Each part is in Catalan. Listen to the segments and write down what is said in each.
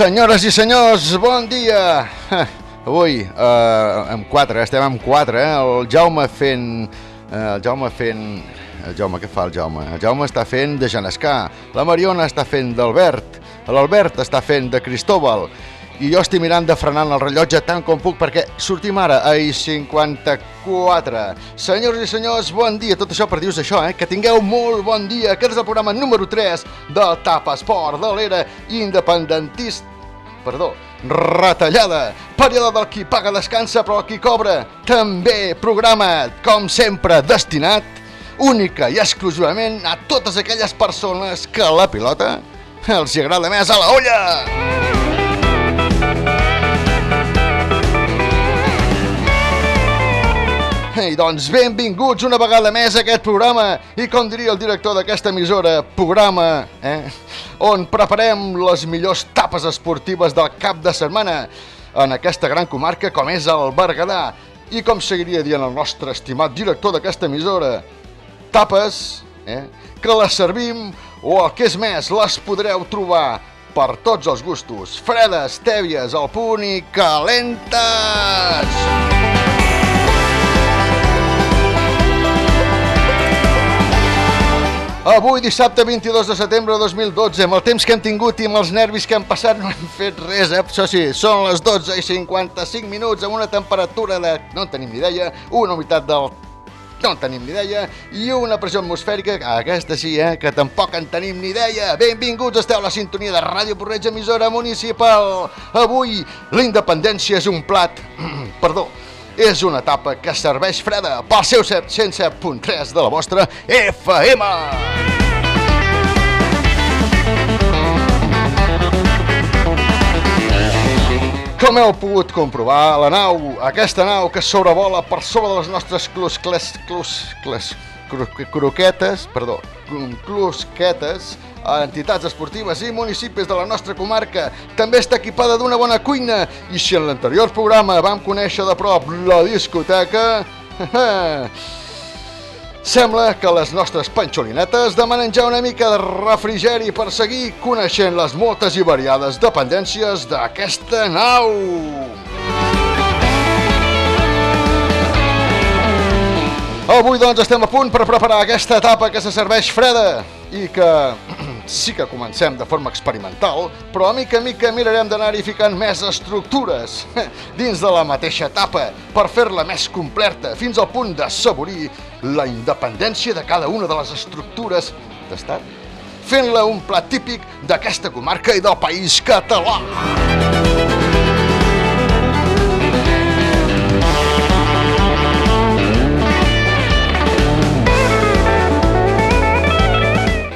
Senyores i senyors, bon dia! Avui, eh, amb quatre, estem amb quatre, eh? el Jaume fent... Eh, el Jaume fent... El Jaume, què fa el Jaume? El Jaume està fent de Genescà, la Mariona està fent d'Albert, l'Albert està fent de Cristóbal, i jo estic mirant de frenant el rellotge tant com puc perquè sortim ara a I54. Senyors i senyors, bon dia. Tot això per dius això, eh? Que tingueu molt bon dia. Aquest és el programa número 3 de Tap Esport, de l'era independentista perdó, retallada, període del qui paga descansa però el qui cobra, també programa, com sempre, destinat única i exclusivament a totes aquelles persones que la pilota els agrada més a la olla. I doncs benvinguts una vegada més a aquest programa i com diria el director d'aquesta emissora, programa eh, on preparem les millors tapes esportives del cap de setmana en aquesta gran comarca com és el Berguedà i com seguiria dient el nostre estimat director d'aquesta emissora, tapes eh, que les servim o el que és més, les podreu trobar per tots els gustos, fredes, tèbies, al punt i calentes! Avui, dissabte 22 de setembre de 2012, amb el temps que hem tingut i amb els nervis que hem passat, no hem fet res, eh? Això sí, són les 12 i 55 minuts amb una temperatura de... no en tenim ni idea, una humitat del... no en tenim ni idea, i una pressió atmosfèrica, aquesta sí, eh? Que tampoc en tenim ni idea. Benvinguts, esteu a la sintonia de Ràdio Porreig, emissora municipal. Avui, la independència és un plat... perdó, és una etapa que serveix freda pel seu 107.3 de la vostra FM. Com heu pogut comprovar, la nau, aquesta nau que sobrevola per sobre de les nostres clus, cles, clus, cro, croquetes, perdó, clusquetes, a entitats esportives i municipis de la nostra comarca. També està equipada d'una bona cuina i si en l'anterior programa vam conèixer de prop la discoteca... Sembla que les nostres panxolinetes demanen ja una mica de refrigeri per seguir coneixent les moltes i variades dependències d'aquesta nau. Avui, doncs, estem a punt per preparar aquesta etapa que se serveix freda i que sí que comencem de forma experimental, però a mica a mica mirarem d'anar-hi ficant més estructures dins de la mateixa etapa per fer-la més completa fins al punt d'assaborir la independència de cada una de les estructures d'estat, fent-la un plat típic d'aquesta comarca i del país català.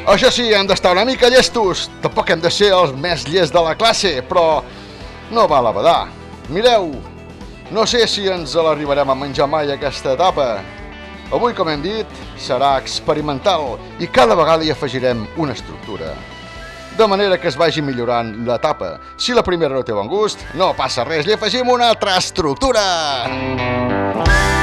Això sí, hem d'estar una mica llestos. Tampoc hem de ser els més llest de la classe, però no val a badar. Mireu, no sé si ens l'arribarem a menjar mai aquesta etapa. Avui, com hem dit, serà experimental i cada vegada hi afegirem una estructura. De manera que es vagi millorant l'etapa. Si la primera no té bon gust, no passa res, li afegim una altra estructura. Good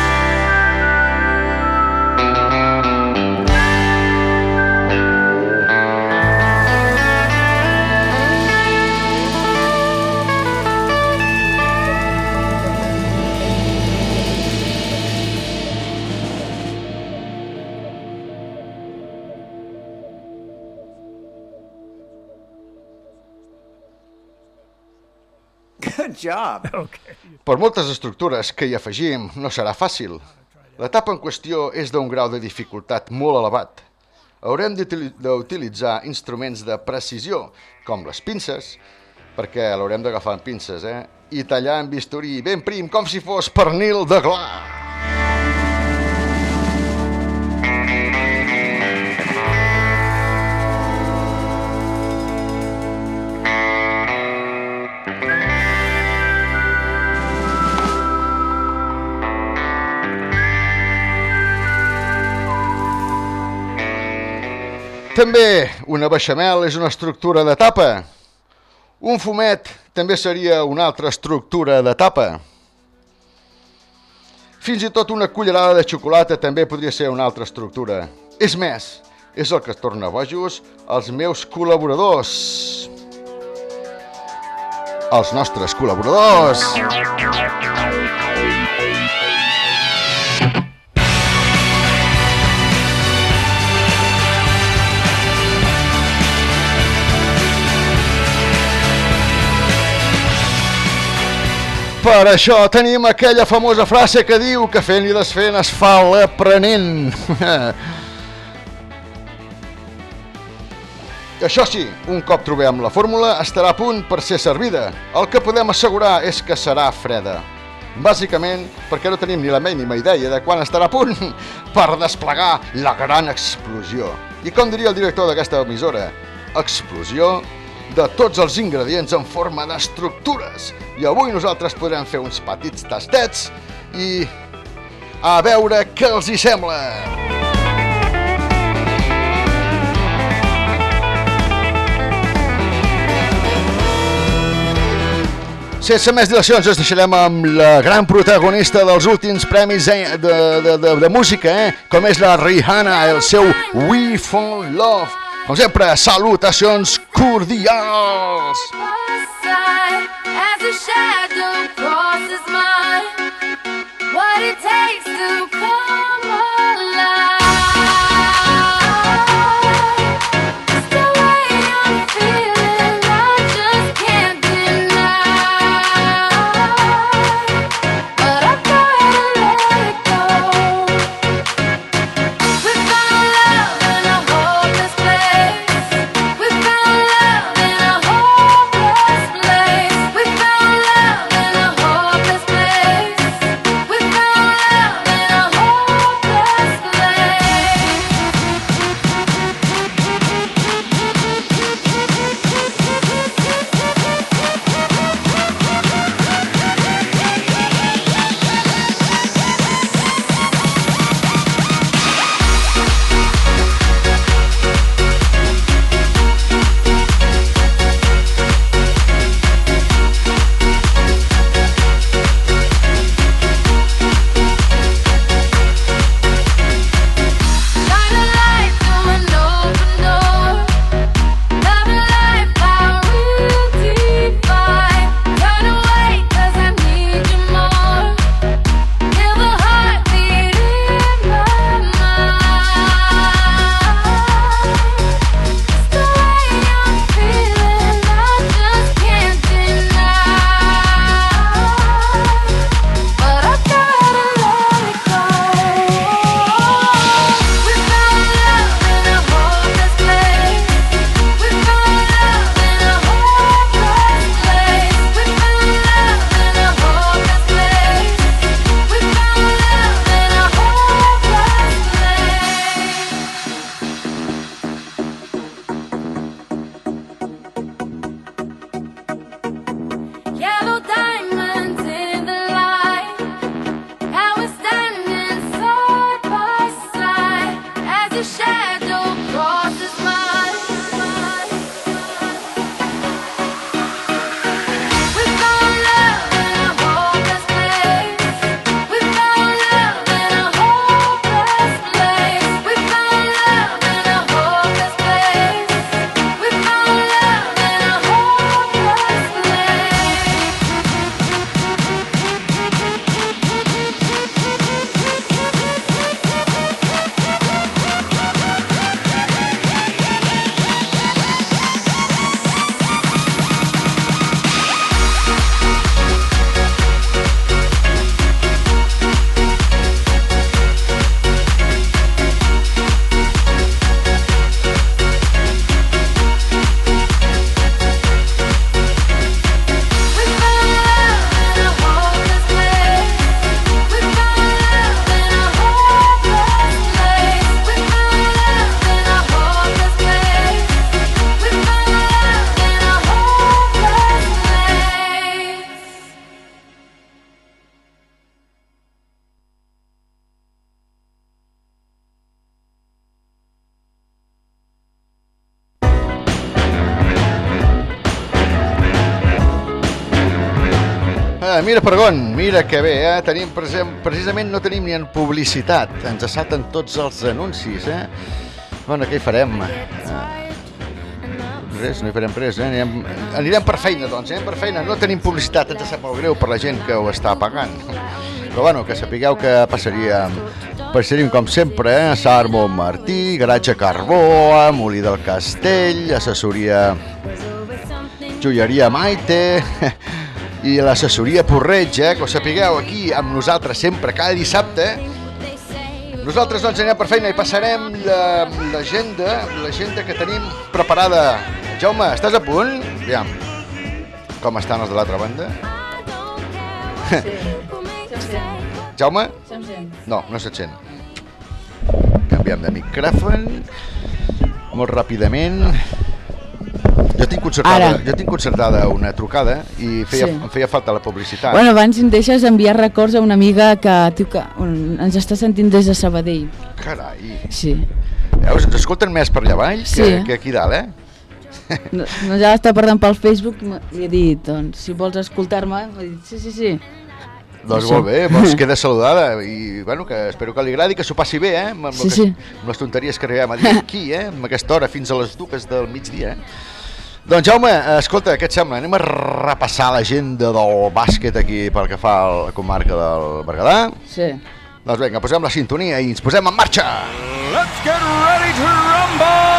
job. Okay. Per moltes estructures que hi afegim, no serà fàcil. L'etapa en qüestió és d'un grau de dificultat molt elevat. Haurem d'utilitzar instruments de precisió, com les pinces, perquè l'haurem d'agafar amb pinces, eh? I tallar amb bisturí ben prim, com si fos pernil de gla. També una beixamel és una estructura de tapa. Un fumet també seria una altra estructura de tapa. Fins i tot una cullerada de xocolata també podria ser una altra estructura. És més, és el que torna bojos als meus col·laboradors. Els nostres col·laboradors. Per això tenim aquella famosa frase que diu que fent i desfent es fa l'aprenent. Això sí, un cop trobem la fórmula estarà a punt per ser servida. El que podem assegurar és que serà freda. Bàsicament perquè no tenim ni la mínima idea de quan estarà a punt per desplegar la gran explosió. I com diria el director d'aquesta emissora, explosió de tots els ingredients en forma d'estructures. I avui nosaltres podrem fer uns petits tastets i a veure què els hi sembla. Sense més dilacions ens deixarem amb la gran protagonista dels últims premis de, de, de, de música, eh? com és la Rihanna, el seu We Fall Love. Com sempre, salutacions cordials! What it takes mira, Pergon, mira que bé, eh? Tenim, precisament no tenim ni en publicitat. Ens salten tots els anuncis, eh? Bueno, què hi farem? Uh, res, no hi farem res, eh? Anirem, anirem per feina, doncs, anirem per feina. No tenim publicitat, ens sap molt greu per la gent que ho està pagant. Però bueno, que sapigueu que passaríem, passaríem com sempre, eh? Sarmo Martí, Garatge Carbó, Molí del Castell, assessoria Joieria Maite, i l'assessoria Porreig, eh, que ho sapigueu aquí amb nosaltres sempre, cada dissabte. Nosaltres doncs anem per feina i passarem l'agenda, l'agenda que tenim preparada. Jaume, estàs a punt? Aviam, com estan els de l'altra banda? Sí. Jaume? No, no se't sent. Canviem de micròfon molt ràpidament. Jo tinc concertada, Ara. jo tinc concertada una trucada i feia, sí. feia falta la publicitat. Bueno, abans em deixes enviar records a una amiga que, tio, que ens està sentint des de Sabadell. Carai. Sí. Veus, ens escolten més per allà avall sí. que, que aquí dalt, eh? No, no ja està parlant pel Facebook, li he dit, doncs, si vols escoltar-me, m'ha dit, sí, sí, sí. Doncs Això. molt bé, doncs queda saludada i bueno, que espero que li agradi, que s'ho passi bé, eh? Amb, sí, sí. amb les tonteries que arribem a dir aquí, eh? Amb aquesta hora fins a les dues del migdia, eh? Doncs Jaume, escolta, què et sembla? Anem a repassar l'agenda del bàsquet aquí pel que fa a la comarca del Berguedà? Sí. Doncs vinga, posem la sintonia i ens posem en marxa! Let's get ready to rumble!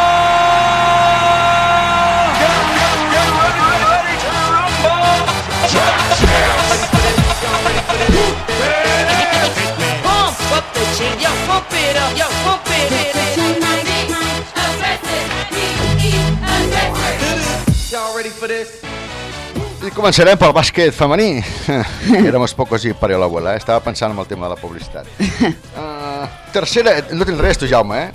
Pump up the chin, yo, pump it up, yo, pump it, up. I començarem pel bàsquet femení. Éramos pocos i parió l'abuela, eh? Estava pensant en el tema de la publicitat. Uh, tercera, no tens res tu, Jaume, eh?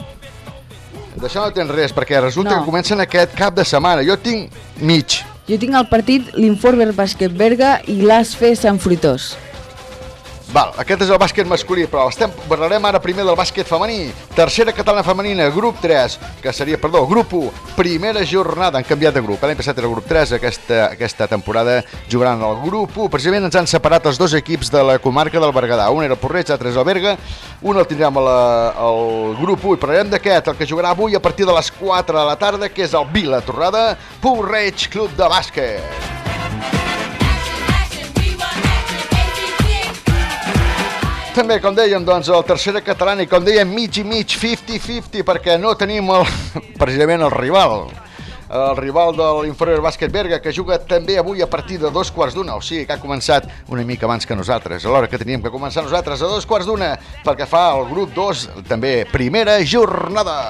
D'això no tens res, perquè resulta no. que comencen aquest cap de setmana. Jo tinc mig. Jo tinc el partit l'Informer Bàsquet Berga i l'Asfe Sant Fruitós. Val, aquest és el bàsquet masculí, però estem, parlarem ara primer del bàsquet femení. Tercera catalana femenina, grup 3, que seria, perdó, grup 1, primera jornada, han canviat de grup. L'any passat era grup 3, aquesta, aquesta temporada jugaran el grup 1. Precisament ens han separat els dos equips de la comarca del Berguedà. Un era el Porreig, l'altre és el Berga. Un el tindrem al, al grup 1 i parlarem d'aquest, el que jugarà avui a partir de les 4 de la tarda, que és el Vila Torrada, Porreig Club de Bàsquet. També, com dèiem, doncs, el tercera catalana i com dèiem, mig i mig, 50-50, perquè no tenim el, precisament el rival. El rival de l'Inferior Bàsquet Berga, que juga també avui a partir de dos quarts d'una, o sigui que ha començat una mica abans que nosaltres, a l'hora que teníem que començar nosaltres a dos quarts d'una, perquè fa el grup 2, també primera jornada.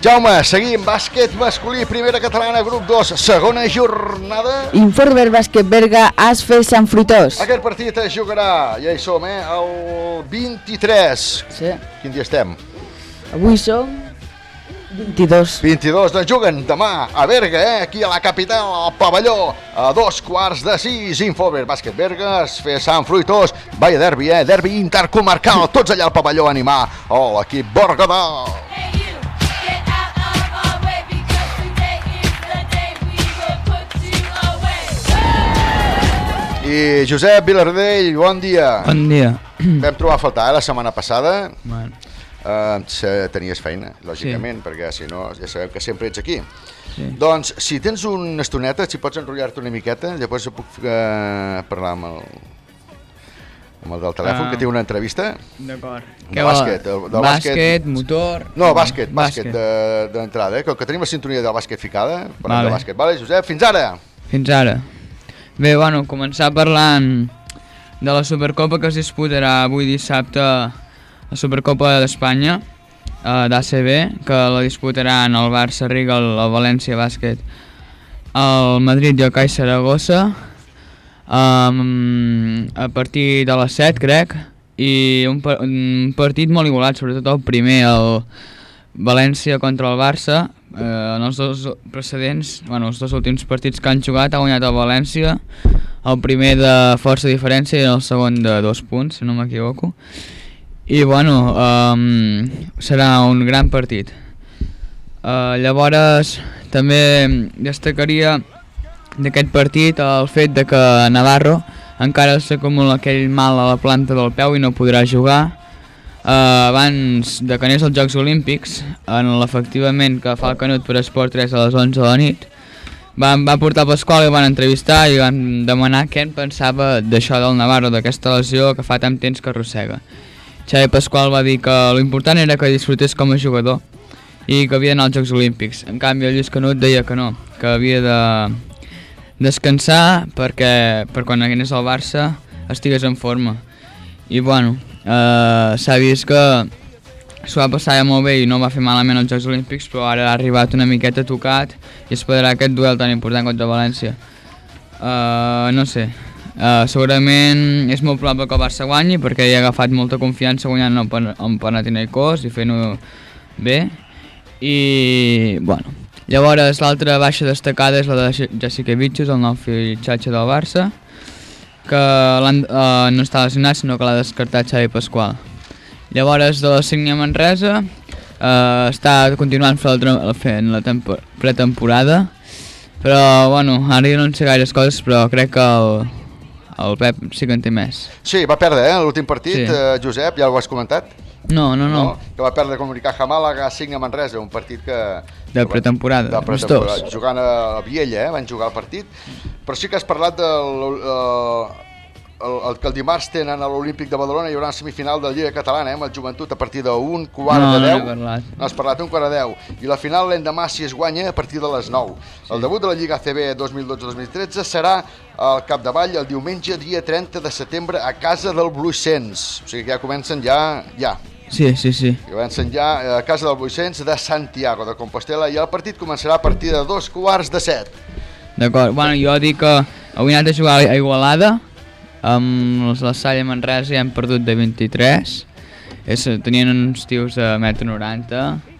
Jaume, seguim, bàsquet masculí, primera catalana, grup 2, segona jornada. Informer Bàsquet Berga, Asfe Sant Fruitós. Aquest partit es jugarà, ja hi som, eh, el 23. Sí. Quin dia estem? Avui som 22. 22, doncs juguen demà a Berga, eh? aquí a la capital, al pavelló, a dos quarts de sis, Infover, Bàsquet Berga, Asfe Sant Fruitós, Vaya derbi, eh? derbi intercomarcal, tots allà al pavelló a animar l'equip Berguedà. I Josep Vilardell, bon dia. Bon dia. Vam trobar a faltar eh, la setmana passada. Bueno. Uh, tenies feina, lògicament, sí. perquè si no ja sabem que sempre ets aquí. Sí. Doncs, si tens una estoneta, si pots enrotllar-te una miqueta, llavors puc uh, parlar amb el, amb el del telèfon, uh, que té una entrevista. D'acord. De bàsquet, de, de bàsquet, bàsquet, motor... No, bàsquet, bàsquet, bàsquet d'entrada, de, eh? Com que tenim la sintonia del bàsquet ficada, parlem vale. de bàsquet. Vale, Josep, fins ara! Fins ara. Bé, bueno, començar parlant de la Supercopa que es disputarà avui dissabte la Supercopa d'Espanya eh, d'ACB, que la disputaran el Barça Riga, el, València Bàsquet, el Madrid i el CAI Saragossa, um, a partir de les 7, crec, i un, un partit molt igualat, sobretot el primer, el València contra el Barça, eh, en els dos precedents, bueno, els dos últims partits que han jugat, ha guanyat el València, el primer de força diferència i el segon de dos punts, si no m'equivoco. I bueno, um, serà un gran partit. Uh, llavors, també destacaria d'aquest partit el fet de que Navarro encara s'acumula aquell mal a la planta del peu i no podrà jugar. Uh, abans de que anés als Jocs Olímpics, en l'efectivament que fa el Canut per Esport 3 a les 11 de la nit, van, va portar Pasqual i van entrevistar i van demanar què en pensava d'això del Navarro, d'aquesta lesió que fa tant temps que arrossega. Xavi Pasqual va dir que l'important era que disfrutés com a jugador i que havia d'anar als Jocs Olímpics. En canvi, el Lluís Canut deia que no, que havia de descansar perquè per quan anés al Barça estigués en forma. I bueno, eh, s'ha vist que s'ho va passar ja molt bé i no va fer malament als Jocs Olímpics, però ara ha arribat una miqueta tocat i esperarà aquest duel tan important contra València. Uh, no sé, uh, segurament és molt probable que el Barça guanyi perquè hi ha agafat molta confiança guanyant el, Pan el Panathinaikos i fent-ho bé. I bueno. Llavors l'altra baixa destacada és la de Jessica Vitchus, el nou fitxatge del Barça que uh, no està lesionat sinó que l'ha descartat Xavi Pasqual llavors de la Signia Manresa uh, està continuant fent la, pretemporada però bueno, ara jo no en sé gaires coses però crec que el, el Pep sí que en té més. Sí, va perdre, eh, l'últim partit, Sí. eh, Josep, ja ho has comentat? No, no, no, Que va perdre com Unicaja Màlaga, 5 a Manresa, un partit que... de pretemporada, de pretemporada, jugant a Viella, eh? van jugar el partit, però sí que has parlat del... Uh, el, el, que el dimarts tenen a l'Olímpic de Badalona. Hi haurà una semifinal de la Lliga Catalana eh, amb el Joventut a partir d'un quart No, de no 10 n'he parlat. no has parlat, un quart de 10 i la final l'endemà si es guanya a partir de les 9 el debut de la Lliga ACB 2012-2013 serà al Capdavall el diumenge dia 30 de setembre a casa del Bluixens. O sigui que ja comencen ja, ja Sí, sí, sí. i avancen ja eh, a casa del Bluixens de Santiago de Compostela i el partit començarà a partir de dos quarts de set. D'acord, bueno, jo dic que avui anat a jugar a Igualada. Amb els la Salle Manresa i hem perdut de 23 és, tenien uns tios de 1,90 m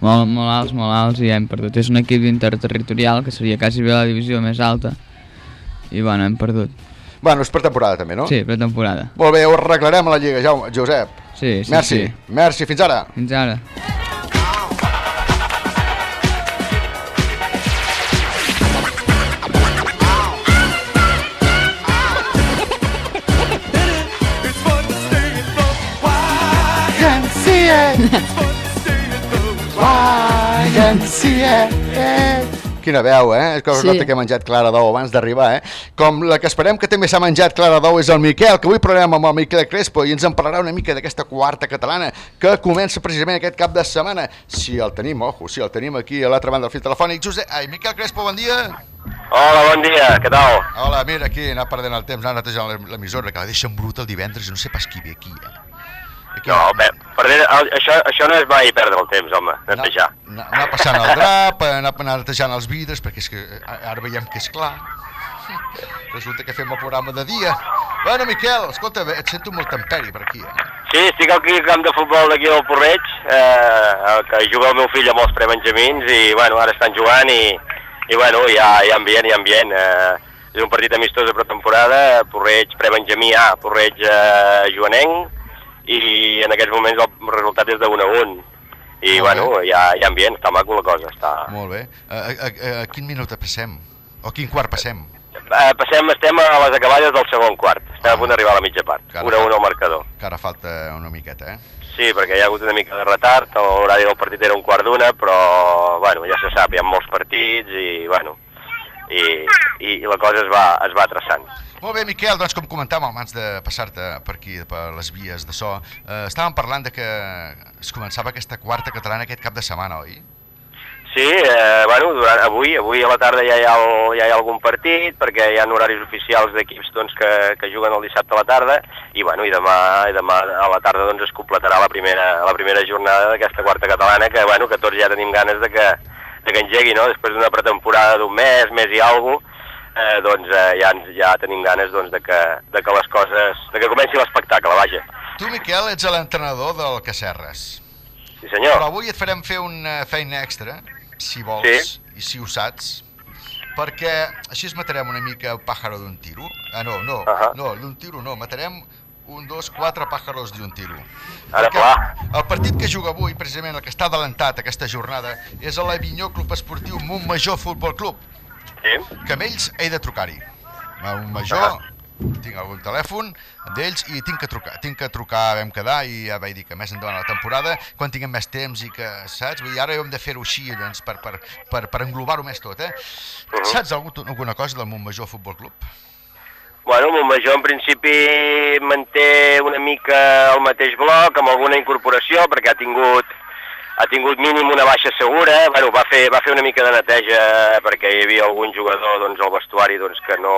molt, molt alts, molt alts i hem perdut. És un equip interterritorial que seria quasi bé la divisió més alta. I bueno, hem perdut. Bueno, és per temporada també, no? sí, pretemporada. Molt bé, ho arreglarem a la Lliga, Jaume, Josep. Sí, sí, Merci, sí. merci, fins ara. fins ara Quina veu, eh? És que es Sí. nota que he menjat clara d'ou abans d'arribar, eh? Com la que esperem que també s'ha menjat clara d'ou és el Miquel, que avui parlarem amb el Miquel Crespo i ens en parlarà una mica d'aquesta quarta catalana que comença precisament aquest cap de setmana. Si el tenim, ojo, si el tenim aquí a l'altra banda del fil telefònic. Josep, ai, Miquel Crespo, bon dia. Hola, bon dia, què tal? Hola, mira, aquí, he anat perdent el temps, anar netejant l'em- l'emissora, que la deixen bruta el divendres i no sé pas qui ve aquí, eh? Aquí, No, bé, perdre, això, això no és mai perdre el temps, home, netejar. Anar, anar passant el drap, anar, anar netejant els vidres, perquè és que eh, ara veiem que és clar. Resulta que fem el programa de dia. Bueno, Miquel, escolta, et sento molt temperi per aquí. Eh? Sí, estic aquí al camp de futbol d'aquí del Porreig, eh, que juga el meu fill amb els prebenjamins i, bueno, ara estan jugant i, i bueno, hi ha, hi ha ambient, hi ha ambient. Eh, és un partit amistós de pretemporada, Porreig prebenjamí A, Porreig eh, joanenc, i en aquests moments el resultat és 1 a 1. I, Molt bueno, bé. hi ha, hi ha ambient, està maco la cosa, està... Molt bé. A, a, a, a quin minut passem? O quin quart passem? Eh, passem, estem a les acaballes del segon quart. Estem a punt d'arribar a la mitja part. Carai. 1 a 1 al marcador. Que ara falta una miqueta, eh? Sí, perquè hi ha hagut una mica de retard, l'horari del partit era un quart d'una, però bueno, ja se sap, hi ha molts partits i, bueno, i, i, i la cosa es va, es va traçant. Molt bé, Miquel, doncs com comentàvem abans de passar-te per aquí, per les vies de so, eh, estàvem parlant de que es començava aquesta quarta catalana aquest cap de setmana, oi? Sí, eh, bueno, durant, avui, avui a la tarda ja hi, ha el, ja hi ha algun partit, perquè hi ha horaris oficials d'equips doncs, que, que juguen el dissabte a la tarda, i, bueno, i, demà, i demà a la tarda doncs, es completarà la primera, la primera jornada d'aquesta quarta catalana, que, bueno, que tots ja tenim ganes de que, de que engegui, no? després d'una pretemporada d'un mes, mes i alguna eh, doncs eh, ja, ens, ja tenim ganes doncs, de, que, de que les coses, de que comenci l'espectacle, vaja. Tu, Miquel, ets l'entrenador del Cacerres. Sí senyor. Però avui et farem fer una feina extra si vols, Sí. i si ho saps, perquè així es matarem una mica el pàjaro d'un tiro. Ah, no, no, Ahà. no, d'un tiro no, matarem un, dos, quatre pàjaros d'un tiro. Ara, clar. El partit que juga avui, precisament el que està adelantat aquesta jornada, és a l'Avinyó Club Esportiu Montmajor Futbol Club, Sí? que amb ells he de trucar-hi. A Montmajor, tinc algun telèfon d'ells i tinc que trucar, tinc que trucar, vam quedar i ja vaig dir que més endavant la temporada, quan tinguem més temps i que, saps? Vull dir, ara hem de fer-ho així, doncs, per, per, per, per englobar-ho més tot, eh? Saps algú, alguna cosa del Montmajor Futbol Club? Bueno, Montmajor en principi manté una mica el mateix bloc, amb alguna incorporació, perquè ha tingut ha tingut mínim una baixa segura, bueno, va fer, va fer una mica de neteja perquè hi havia algun jugador doncs, al vestuari doncs, que, no,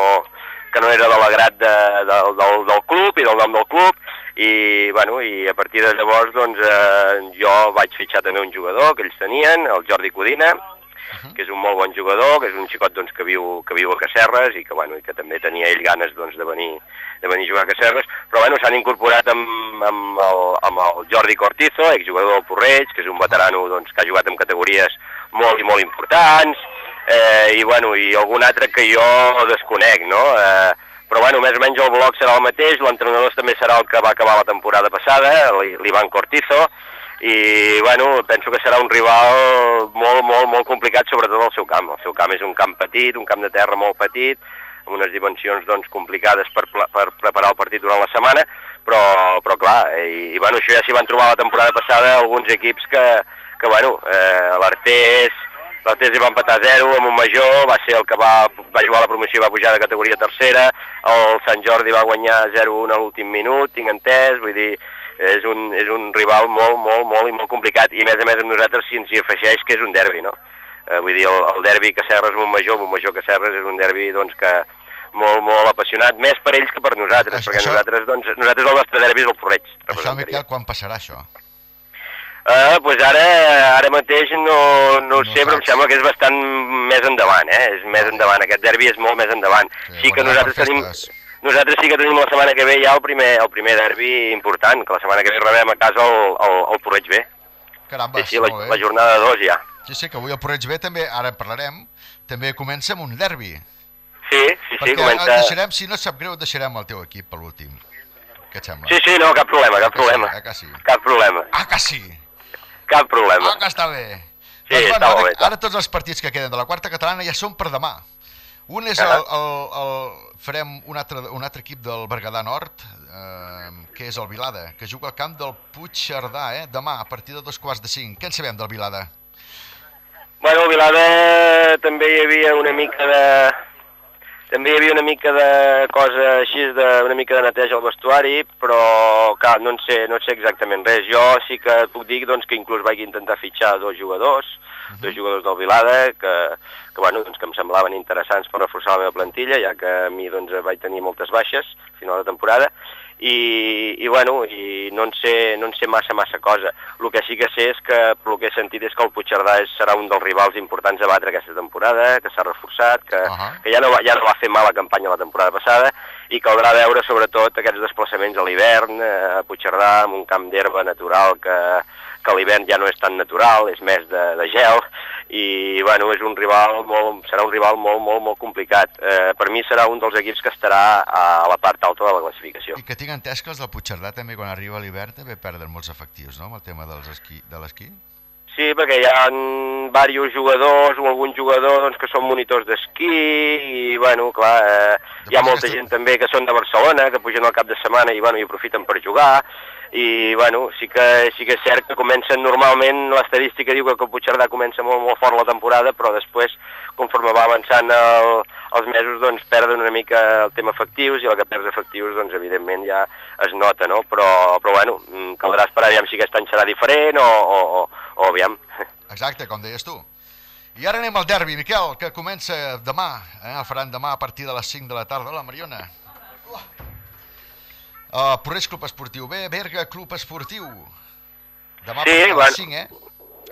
que no era de l'agrat de, de, del, del club i del nom del club, i, bueno, i a partir de llavors doncs, eh, jo vaig fitxar també un jugador que ells tenien, el Jordi Codina, que és un molt bon jugador, que és un xicot doncs, que, viu, que viu a Cacerres i que, bueno, i que també tenia ell ganes doncs, de, venir, de venir a jugar a Cacerres, però bueno, s'han incorporat amb, amb, el, amb el Jordi Cortizo, exjugador del Porreig, que és un veterano doncs, que ha jugat en categories molt i molt importants, eh, i, bueno, i algun altre que jo desconec, no? Eh, però bueno, més o menys el bloc serà el mateix, l'entrenador també serà el que va acabar la temporada passada, l'Ivan Cortizo, i bueno, penso que serà un rival molt, molt, molt complicat, sobretot al seu camp. El seu camp és un camp petit, un camp de terra molt petit, amb unes dimensions doncs, complicades per, per preparar el partit durant la setmana, però, però clar, i, i bueno, això ja s'hi van trobar la temporada passada alguns equips que, que bueno, eh, l'Artés, l'Artés hi va empatar a 0 amb un major, va ser el que va, va jugar a la promoció i va pujar de categoria tercera, el Sant Jordi va guanyar 0-1 a l'últim minut, tinc entès, vull dir, és un, és un rival molt, molt, molt i molt complicat, i a més a més amb nosaltres si ens hi afegeix que és un derbi, no? Eh, vull dir, el, el derbi Cacerres-Montmajor, Montmajor-Cacerres és un derbi doncs, que molt, molt apassionat, més per ells que per nosaltres, Això- perquè això- nosaltres, doncs, nosaltres el nostre derbi és el Porreig. Això. Miquel, quan passarà això? Eh, pues ara, ara mateix no, no No sé, però em sembla que és bastant més endavant, eh? És més endavant, aquest derbi és molt més endavant. Sí, Sí que nosaltres tenim, festes. Nosaltres sí que tenim la setmana que ve ja el primer, el primer derbi important, que la setmana que ve rebem a casa el, el, el Porreig B. Caramba, Sí, sí, la, la jornada 2 ja. Sí, sí, que avui el Porreig B també, ara en parlarem, també comença amb un derbi. Sí, sí, sí, perquè comença... deixarem, si no et sap greu, deixarem el teu equip per l'últim. Què et sembla? Sí, sí, no, cap problema, cap Ah, que sí, problema. ah, que sí. Cap problema, Ah, que sí! cap problema. Ah, que està bé! Sí, doncs, bueno, ara, bé, ara tots els partits que queden de la quarta catalana ja són per demà. Un és el, el, el, farem un altre, un altre equip del Berguedà Nord, eh, que és el Vilada, que juga al camp del Puigcerdà, eh, demà, a partir de dos quarts de cinc. Què en sabem del Vilada? Bueno, a Vilada també hi havia una mica de... També hi havia una mica de cosa així, de, una mica de neteja al vestuari, però clar, no en sé, no en sé exactament res. Jo sí que puc dir doncs, que inclús vaig intentar fitxar dos jugadors, dos jugadors del Vilada, que, que, bueno, doncs, que em semblaven interessants per reforçar la meva plantilla, ja que a mi doncs, vaig tenir moltes baixes a final de temporada, i, i, bueno, i no, en sé, no en sé massa, massa cosa. El que sí que sé és que, pel que he sentit, és que el Puigcerdà serà un dels rivals importants a batre aquesta temporada, que s'ha reforçat, que, Ahà. que ja, no va, ja no va fer mala campanya la temporada passada, i caldrà veure sobretot aquests desplaçaments a l'hivern, eh, a Puigcerdà, amb un camp d'herba natural que, que l'hivern ja no és tan natural, és més de, de gel, i bueno, és un rival molt, serà un rival molt, molt, molt complicat. Eh, per mi serà un dels equips que estarà a la part alta de la classificació. I que tinc entès que els del Puigcerdà també quan arriba l'hivern també perden molts efectius, no?, amb el tema dels esquí, de l'esquí. Sí, perquè hi ha diversos jugadors o algun jugador doncs, que són monitors d'esquí i, bueno, clar, eh, hi ha molta gent també que són de Barcelona, que pugen al cap de setmana i, bueno, i aprofiten per jugar i, bueno, sí que, sí que és cert que comencen normalment, l'estadística diu que el Puigcerdà comença molt, molt fort la temporada, però després, conforme va avançant el, els mesos, doncs perden una mica el tema efectius i el que perds efectius, doncs evidentment ja es nota, no? Però, però bueno, mm, caldrà esperar aviam si aquest any serà diferent o, o, o, o aviam. Exacte, com deies tu. I ara anem al derbi, Miquel, que comença demà, eh? el faran demà a partir de les 5 de la tarda, la Mariona. Uh, Porreig Club Esportiu B, Berga Club Esportiu. Demà Sí, a les van- 5, eh?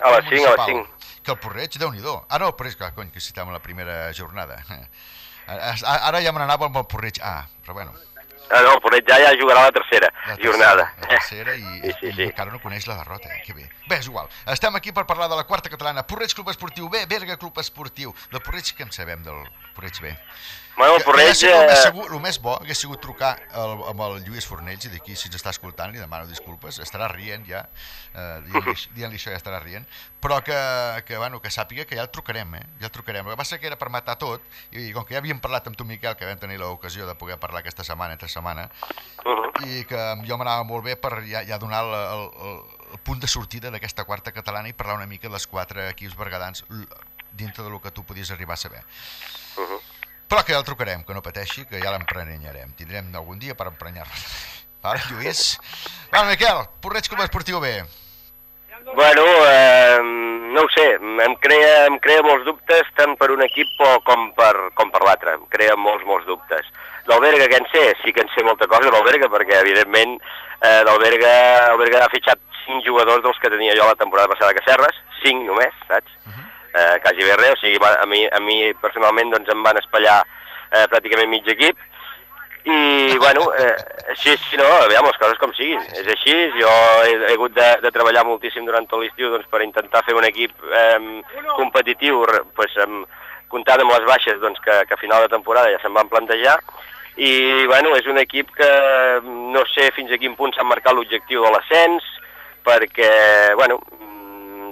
A les El 5, a les municipal. 5. Que el Porreig, déu nhi Ah, no, el Porreig, clar, cony, que citam la primera jornada. Ara ja me n'anava amb el Porreig A, però bueno. Ah, no, el Porreig ja, ja jugarà la tercera La tercera, jornada. La tercera i, Sí, sí, i sí. encara no coneix la derrota, eh? que bé. Bé, és igual. Estem aquí per parlar de la quarta catalana. Porreig Club Esportiu B, Berga Club Esportiu. Del Porreig, què en sabem del Porreig B? Bueno, el Que- Porreig... que El més, eh, segur, el més bo hagués sigut trucar el, amb el Lluís Fornells i d'aquí, si ens està escoltant, li demano disculpes, estarà rient ja, eh, dient-li dient això ja estarà rient, però que, que, bueno, que sàpiga que ja el trucarem, eh? ja el trucarem. El que passa que era per matar tot, i, com que ja havíem parlat amb tu, Miquel, que vam tenir l'ocasió de poder parlar aquesta setmana, entre setmana, uh-huh. i que jo m'anava molt bé per ja, ja donar el, el, el, el punt de sortida d'aquesta quarta catalana i parlar una mica dels quatre equips bergadans dintre del que tu podies arribar a saber. Uh-huh. Però que ja el trucarem, que no pateixi, que ja l'emprenyarem. Tindrem algun dia per emprenyar-lo. Vale, Lluís? Vale, Miquel, Porreig Club Esportiu B. Bueno, eh, no ho sé, em crea, em crea molts dubtes tant per un equip com per, com per l'altre, em crea molts, molts dubtes. Del Berga, què en sé? Sí que en sé molta cosa del Berga, perquè evidentment eh, del Berga, el Berga ha fitxat cinc jugadors dels que tenia jo la temporada passada a Cacerres, cinc només, saps? Eh, quasi bé res, o sigui, va- a mi, a mi personalment doncs, em van espatllar eh, pràcticament mig equip, i, bueno, eh, sí, sí, no, aviam, les coses com siguin. És així, jo he, he hagut de, de treballar moltíssim durant tot l'estiu doncs, per intentar fer un equip eh, competitiu, pues, amb, comptant amb les baixes doncs, que, que a final de temporada ja se'n van plantejar, i, bueno, és un equip que no sé fins a quin punt s'ha marcat l'objectiu de l'ascens, perquè, bueno,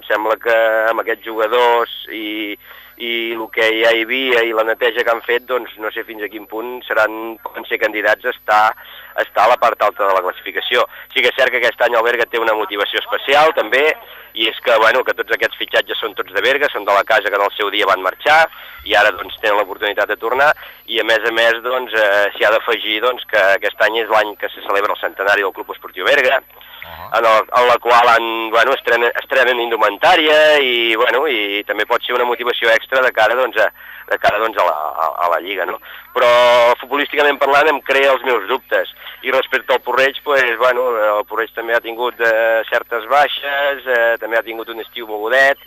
sembla que amb aquests jugadors i, i el que ja hi havia i la neteja que han fet, doncs no sé fins a quin punt seran, poden ser candidats a estar, a estar a la part alta de la classificació. Sí que és cert que aquest any el Berga té una motivació especial també, i és que, bueno, que tots aquests fitxatges són tots de Berga, són de la casa que en el seu dia van marxar, i ara doncs tenen l'oportunitat de tornar, i a més a més doncs eh, ha d'afegir doncs, que aquest any és l'any que se celebra el centenari del Club Esportiu Berga, Uh en, el, en la qual han, bueno, estrenen, estrenen indumentària i, bueno, i també pot ser una motivació extra de cara, doncs, a, de cara doncs, a, la, a, a la Lliga. No? Però futbolísticament parlant em crea els meus dubtes. I respecte al Porreig, pues, bueno, el Porreig també ha tingut eh, certes baixes, eh, també ha tingut un estiu mogudet,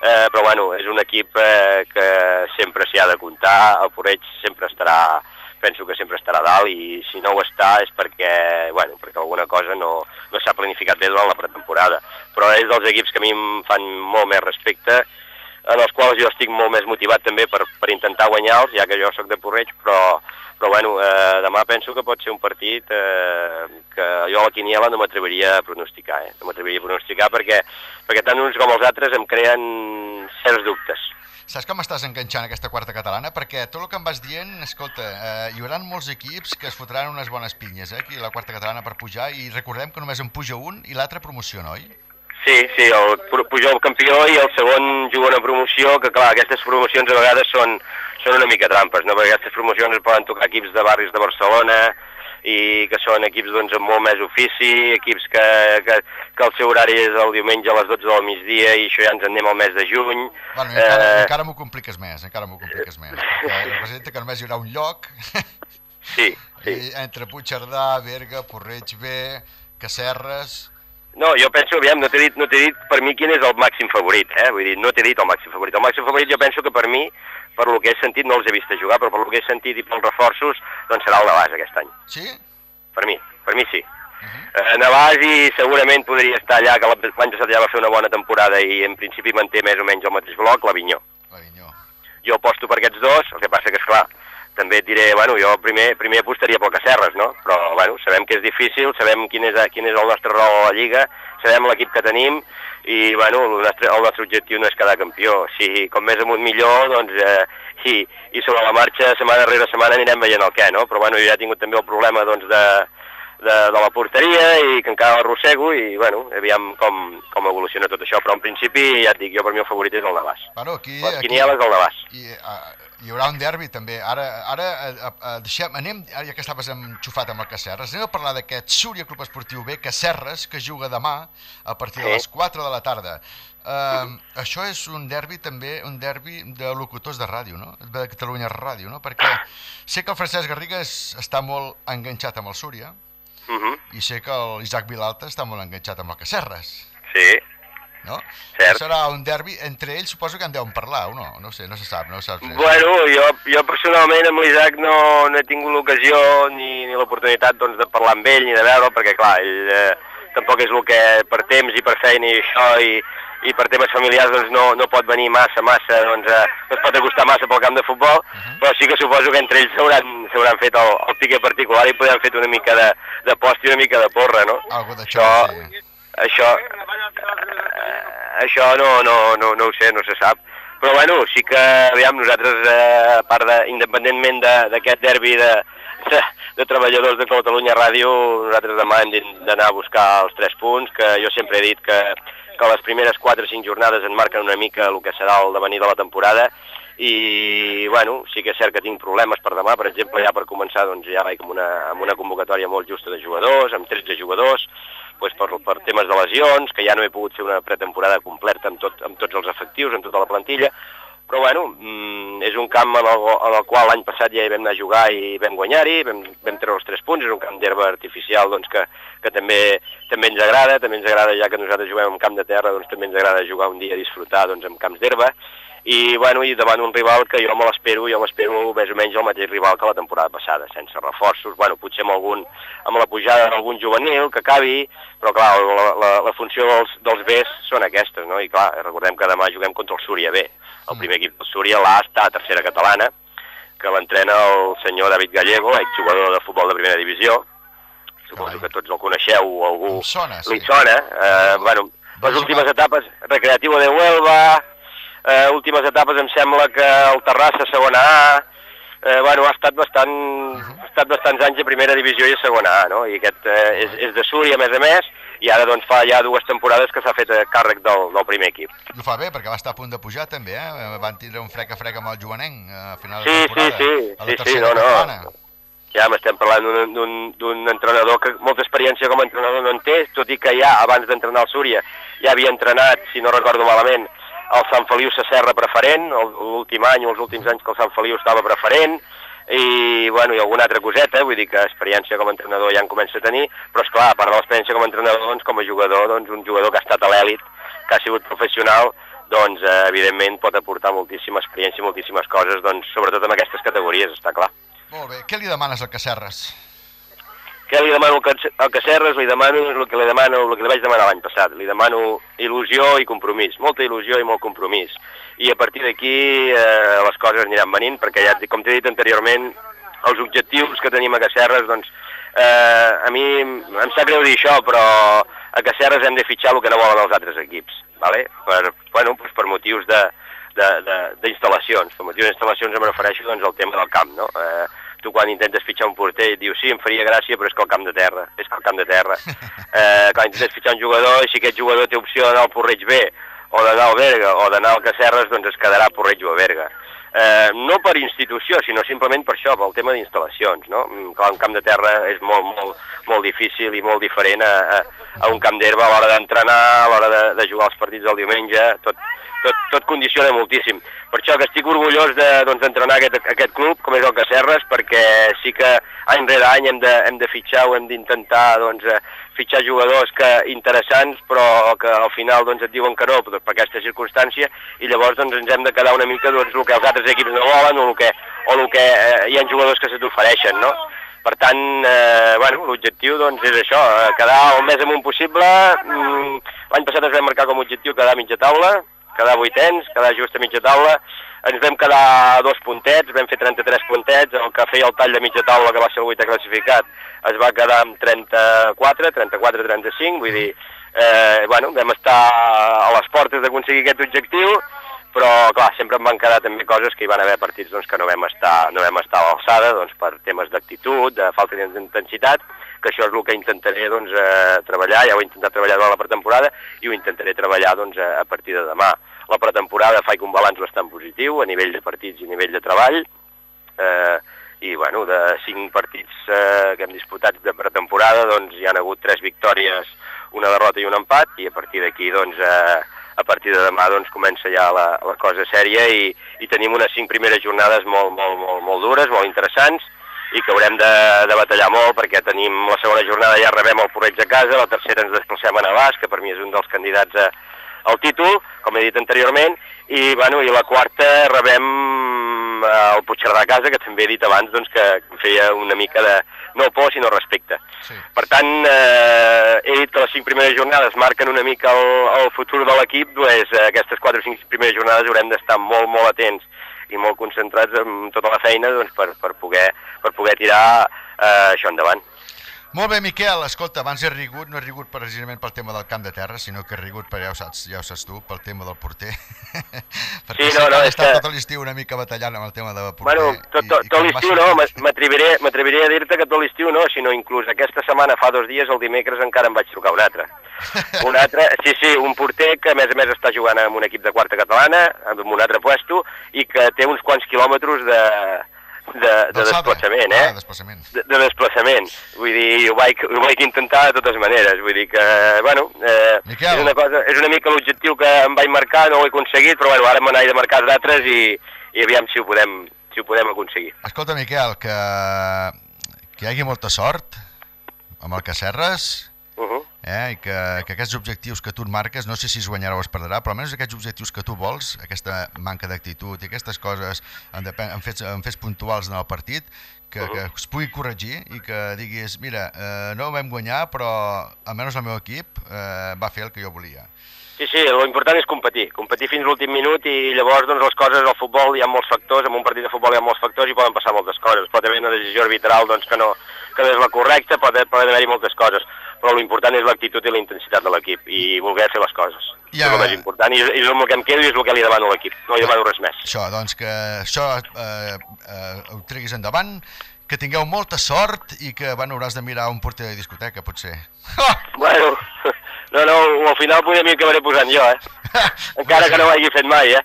eh, però bueno, és un equip eh, que sempre s'hi ha de comptar, el Porreig sempre estarà penso que sempre estarà dalt i si no ho està és perquè, bueno, perquè alguna cosa no, no s'ha planificat bé durant la pretemporada. Però és dels equips que a mi em fan molt més respecte, en els quals jo estic molt més motivat també per, per intentar guanyar-los, ja que jo sóc de Porreig, però, però bueno, eh, demà penso que pot ser un partit eh, que jo a la quiniela no m'atreviria a pronosticar, eh? no m'atreviria a pronosticar perquè, perquè tant uns com els altres em creen certs dubtes. Saps com estàs enganxant aquesta quarta catalana? Perquè tot el que em vas dient, escolta, eh, hi haurà molts equips que es fotran unes bones pinyes, eh, aquí la quarta catalana per pujar, i recordem que només en puja un i l'altre promociona, oi? Sí, sí, el pu- puja el campió i el segon juga una promoció, que clar, aquestes promocions a vegades són, són una mica trampes, no? perquè aquestes promocions poden tocar equips de barris de Barcelona i que són equips doncs, amb molt més ofici, equips que, que, que el seu horari és el diumenge a les 12 del migdia i això ja ens en anem al mes de juny. Bueno, encara, Eh, encara m'ho compliques més, encara m'ho compliques més. Representa que només hi haurà un lloc, Sí, sí. i entre Puigcerdà, Berga, Porreig B, Cacerres... No, jo penso, aviam, no t'he dit, no dit per mi quin és el màxim favorit, eh? Vull dir, no t'he dit el màxim favorit. El màxim favorit jo penso que per mi, per lo que he sentit, no els he vist jugar, però per lo que he sentit i pels reforços, doncs serà el Navàs aquest any. Sí? Per mi, per mi sí. eh, Navàs i segurament podria estar allà, que l'any passat ja va fer una bona temporada i en principi manté més o menys el mateix bloc, l'Avinyó. L'Avinyó. Jo aposto per aquests dos, el que passa que, és clar, també et diré, bueno, jo primer, primer apostaria pel Cacerres, no? Però, bueno, sabem que és difícil, sabem quin és, quin és el nostre rol a la Lliga, sabem l'equip que tenim i, bueno, el nostre, el nostre objectiu no és quedar campió. Si com més amunt millor, doncs, eh, i, i sobre la marxa, setmana rere setmana anirem veient el què, no? Però, bueno, jo ja he tingut també el problema, doncs, de, de, de la porteria i que encara l'arrossego i, bueno, aviam com, com evoluciona tot això. Però, en principi, ja et dic, jo per mi el favorit és el Navàs. Bueno, aquí... Les aquí... quinieles del Navàs. I, uh, hi haurà un derbi també. Ara, ara uh, uh, deixem, anem, ara ja que estaves enxufat amb el Cacerres, anem a parlar d'aquest Súria Club Esportiu B, Cacerres, que juga demà a partir de les 4 de la tarda. Uh, això és un derbi també, un derbi de locutors de ràdio, no? De Catalunya Ràdio, no? Perquè sé que el Francesc Garrigues està molt enganxat amb el Súria Uh -huh. i sé que l'Isaac Vilalta està molt enganxat amb el Cacerres, Sí, no? Cert. Serà un derbi, entre ells suposo que en deuen parlar, o no? No sé, no se sap, no ho saps. Bueno, jo, jo personalment amb l'Isaac no, no he tingut l'ocasió ni, ni l'oportunitat doncs, de parlar amb ell ni de veure'l, perquè clar, ell eh, tampoc és el que per temps i per feina i això i, i per temes familiars doncs, no, no pot venir massa, massa, doncs, eh, no es pot acostar massa pel camp de futbol, uh -huh. però sí que suposo que entre ells s'hauran s'hauran fet el, el pique particular i podran fet una mica de, de post i una mica de porra, no? Algo d'això, Això, sí. Això, eh, això no, no, no, no ho sé, no se sap. Però bueno, sí que, aviam, nosaltres, eh, a part de, independentment de- d'aquest derbi de, de, de treballadors de Catalunya Ràdio, nosaltres demà hem d'anar a buscar els tres punts, que jo sempre he dit que, que les primeres 4 o 5 jornades en marquen una mica el que serà el devenir de la temporada, i bueno, sí que és cert que tinc problemes per demà, per exemple, ja per començar doncs ja vaig amb una, amb una convocatòria molt justa de jugadors, amb 13 jugadors, doncs per, per temes de lesions, que ja no he pogut fer una pretemporada completa amb, tot, amb tots els efectius, amb tota la plantilla, però bueno, mm, és un camp en el, en el qual l'any passat ja hi vam anar a jugar i vam guanyar-hi, vam, vam treure els tres punts, és un camp d'herba artificial doncs, que, que també, també ens agrada, també ens agrada ja que nosaltres juguem en camp de terra, doncs també ens agrada jugar un dia a disfrutar doncs, en camps d'herba, i, bueno, i davant un rival que jo me l'espero, jo m'espero més o menys el mateix rival que la temporada passada, sense reforços, bueno, potser amb, algun, amb la pujada d'algun juvenil que acabi, però clar, la, la, la funció dels, dels Bs són aquestes, no? I clar, recordem que demà juguem contra el Súria B, el primer equip del Súria, l'A està a tercera catalana, que l'entrena el senyor David Gallego, exjugador de futbol de primera divisió, suposo que tots el coneixeu o algú Em sona, sí. li sona, eh, bueno, les jugar- últimes etapes, Recreativo de Huelva, eh, últimes etapes em sembla que el Terrassa segona A, eh, bueno, ha estat, bastant, ha estat bastants anys a primera divisió i a segona A, no? I aquest eh, és, és de Súria, a més a més, i ara doncs fa ja dues temporades que s'ha fet a càrrec del, del primer equip. I ho fa bé, perquè va estar a punt de pujar també, eh? Van tindre un frec a frec amb el joanenc eh, a final de Sí, sí, temporada. sí, la sí, sí, tercera no, no. Ja m'estem parlant d'un entrenador que molta experiència com a entrenador no en té, tot i que ja abans d'entrenar el Súria ja havia entrenat, si no recordo malament, el Sant Feliu Sacerra preferent, l'últim any o els últims anys que el Sant Feliu estava preferent, i, bueno, i alguna altra coseta, vull dir que experiència com a entrenador ja en comença a tenir, però és clar, a part de l'experiència com a entrenador, doncs, com a jugador, doncs, un jugador que ha estat a l'èlit, que ha sigut professional, doncs, eh, evidentment pot aportar moltíssima experiència, moltíssimes coses, doncs, sobretot en aquestes categories, està clar. Molt bé, què li demanes al Cacerres? Què li demano al Cacerres? Li demano el que li demano, el que li vaig demanar l'any passat. Li demano il·lusió i compromís, molta il·lusió i molt compromís. I a partir d'aquí eh, les coses aniran venint, perquè ja, com t'he dit anteriorment, els objectius que tenim a Cacerres, doncs, eh, a mi em sap greu dir això, però a Cacerres hem de fitxar el que no volen els altres equips, ¿vale? per, bueno, doncs per motius de- d'instal·lacions. Per motius d'instal·lacions em refereixo doncs, al tema del camp, no? Eh, tu quan intentes fitxar un porter et dius sí, em faria gràcia, però és que el camp de terra, és que el camp de terra. Eh, quan intentes fitxar un jugador, i si aquest jugador té opció d'anar al Porreig B, o d'anar al Berga, o d'anar al Cacerres, doncs es quedarà a Porreig o a Berga. Eh, no per institució, sinó simplement per això, pel tema d'instal·lacions, no? Mm, Clar, un camp de terra és molt, molt, molt difícil i molt diferent a, a, a un camp d'herba a l'hora d'entrenar, a l'hora de, de jugar els partits del diumenge, tot, tot, tot condiciona moltíssim. Per això que estic orgullós de- d'entrenar doncs, aquest, aquest club, com és el Cacerres, perquè sí que any rere any hem de, hem de fitxar o hem d'intentar doncs, eh, fitxar jugadors que interessants, però que al final doncs, et diuen que no per aquesta circumstància, i llavors doncs, ens hem de quedar una mica doncs, el que els altres equips no volen o el que, o el que eh, hi ha jugadors que se t'ofereixen, no? Per tant, eh, bueno, l'objectiu doncs, és això, eh, quedar el més amunt possible. Mm, L'any passat ens vam marcar com a objectiu quedar a mitja taula, quedar vuitens, quedar just a mitja taula. Ens vam quedar dos puntets, vam fer 33 puntets, el que feia el tall de mitja taula, que va ser el vuitè classificat, es va quedar amb 34, 34-35, vull dir, eh, bueno, vam estar a les portes d'aconseguir aquest objectiu, però clar, sempre em van quedar també coses que hi van haver partits doncs, que no vam estar, no vam estar a l'alçada doncs, per temes d'actitud, de falta d'intensitat, que això és el que intentaré doncs, eh, treballar, ja ho he intentat treballar durant la pretemporada i ho intentaré treballar doncs, a, a partir de demà. La pretemporada faig un balanç bastant positiu a nivell de partits i a nivell de treball, eh, i bueno, de cinc partits eh, que hem disputat de pretemporada doncs hi han hagut tres victòries, una derrota i un empat i a partir d'aquí doncs eh, a partir de demà doncs comença ja la, la cosa sèria i, i tenim unes cinc primeres jornades molt, molt, molt, molt dures, molt interessants i que haurem de, de batallar molt perquè tenim la segona jornada ja rebem el Porreig a casa, la tercera ens desplacem a Navàs, que per mi és un dels candidats a, al títol, com he dit anteriorment, i, bueno, i la quarta rebem eh, el Puigcerdà a casa, que també he dit abans doncs, que em feia una mica de, no por, sinó respecte. Sí. Per tant, eh, he dit que les cinc primeres jornades marquen una mica el, el futur de l'equip, doncs aquestes quatre o cinc primeres jornades haurem d'estar molt, molt atents i molt concentrats en tota la feina doncs, per, per, poder, per poder tirar eh, això endavant. Molt bé, Miquel, escolta, abans he rigut, no he rigut precisament pel tema del camp de terra, sinó que he rigut, per ja ho saps, ja ho saps tu, pel tema del porter. Perquè Sí, no, no, és estat que- tot l'estiu una mica batallant amb el tema de porter. Bueno, tot, tot, tot l'estiu no, m'atreviré a dir-te que tot l'estiu no, sinó inclús aquesta setmana, fa dos dies, el dimecres, encara em vaig trucar un altre. Un altre, sí, sí, un porter que a més a més està jugant amb un equip de quarta catalana, amb un altre puesto, i que té uns quants quilòmetres de, de, de D'alçada. desplaçament, Ah, eh? desplaçament. de, de desplaçament. Vull dir, ho vaig, ho vaig intentar de totes maneres. Vull dir que, bueno, eh, Miquel. és, una cosa, és una mica l'objectiu que em vaig marcar, no ho he aconseguit, però bueno, ara me n'he de marcar d'altres i, i aviam si ho podem, si ho podem aconseguir. Escolta, Miquel, que, que hi hagi molta sort amb el Cacerres, Uh -huh. eh, i que, que aquests objectius que tu et marques, no sé si es guanyarà o es perdrà, però almenys aquests objectius que tu vols, aquesta manca d'actitud i aquestes coses en, depen, en, fets, en fets puntuals en el partit, que, Uh-huh. que es pugui corregir i que diguis, mira, eh, no ho vam guanyar, però almenys el meu equip eh, va fer el que jo volia. Sí, sí, l'important és competir, competir fins l'últim minut i llavors doncs, les coses al futbol hi ha molts factors, en un partit de futbol hi ha molts factors i poden passar moltes coses. Pot haver una decisió arbitral doncs, que, no, que no és la correcta, pot, poden haver-hi moltes coses, però l'important és l'actitud i la intensitat de l'equip i voler fer les coses. Ja. És el més important i és, és el que em quedo i és el que li demano a l'equip, no li demano res més. Això, doncs que això eh, eh, ho treguis endavant, que tingueu molta sort i que, bueno, hauràs de mirar un porter de discoteca, potser. Bueno, no, no, al final potser m'hi acabaré posant jo, eh? Encara que no ho hagi fet mai, eh?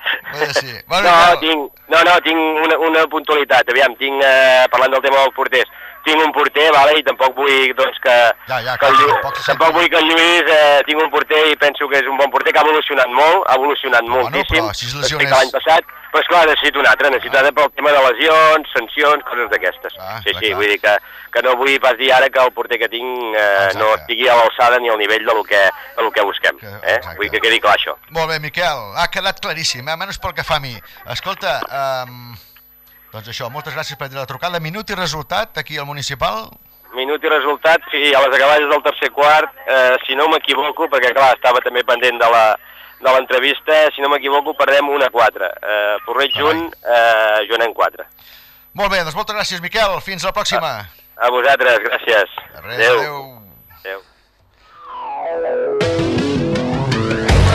Sí. Bueno, no, Miquel. tinc, no, no, tinc una, una puntualitat. Aviam, tinc, eh, parlant del tema dels porters, tinc un porter, vale, i tampoc vull, doncs, que... Ja, ja, que el Lluís, tampoc se tampoc vull que el Lluís, eh, tinc un porter i penso que és un bon porter que ha evolucionat molt, ha evolucionat Bueno, moltíssim però si es respecte lesiones- a l'any passat, però esclar, necessito un altre, necessito un altre pel tema de lesions, sancions, coses d'aquestes. Ah, sí, clar, sí, clar. vull dir que, que no vull pas dir ara que el porter que tinc eh, Exacte. no estigui a l'alçada ni al nivell de lo que, de lo que busquem. Que- Eh? exacte. Vull que quedi clar això. Molt bé, Miquel, ha quedat claríssim, eh? menys pel que fa a mi. Escolta, um, doncs això, moltes gràcies per la trucada. Minut i resultat aquí al municipal. Minut i resultat, sí, a les acaballes del tercer quart, eh, si no m'equivoco, perquè clar, estava també pendent de la de l'entrevista, si no m'equivoco, perdem 1 a 4. Eh, Porreig Carai. 1, eh, Joanem 4. Molt bé, doncs moltes gràcies, Miquel. Fins la pròxima. A vosaltres, gràcies. Res, adéu. Adéu.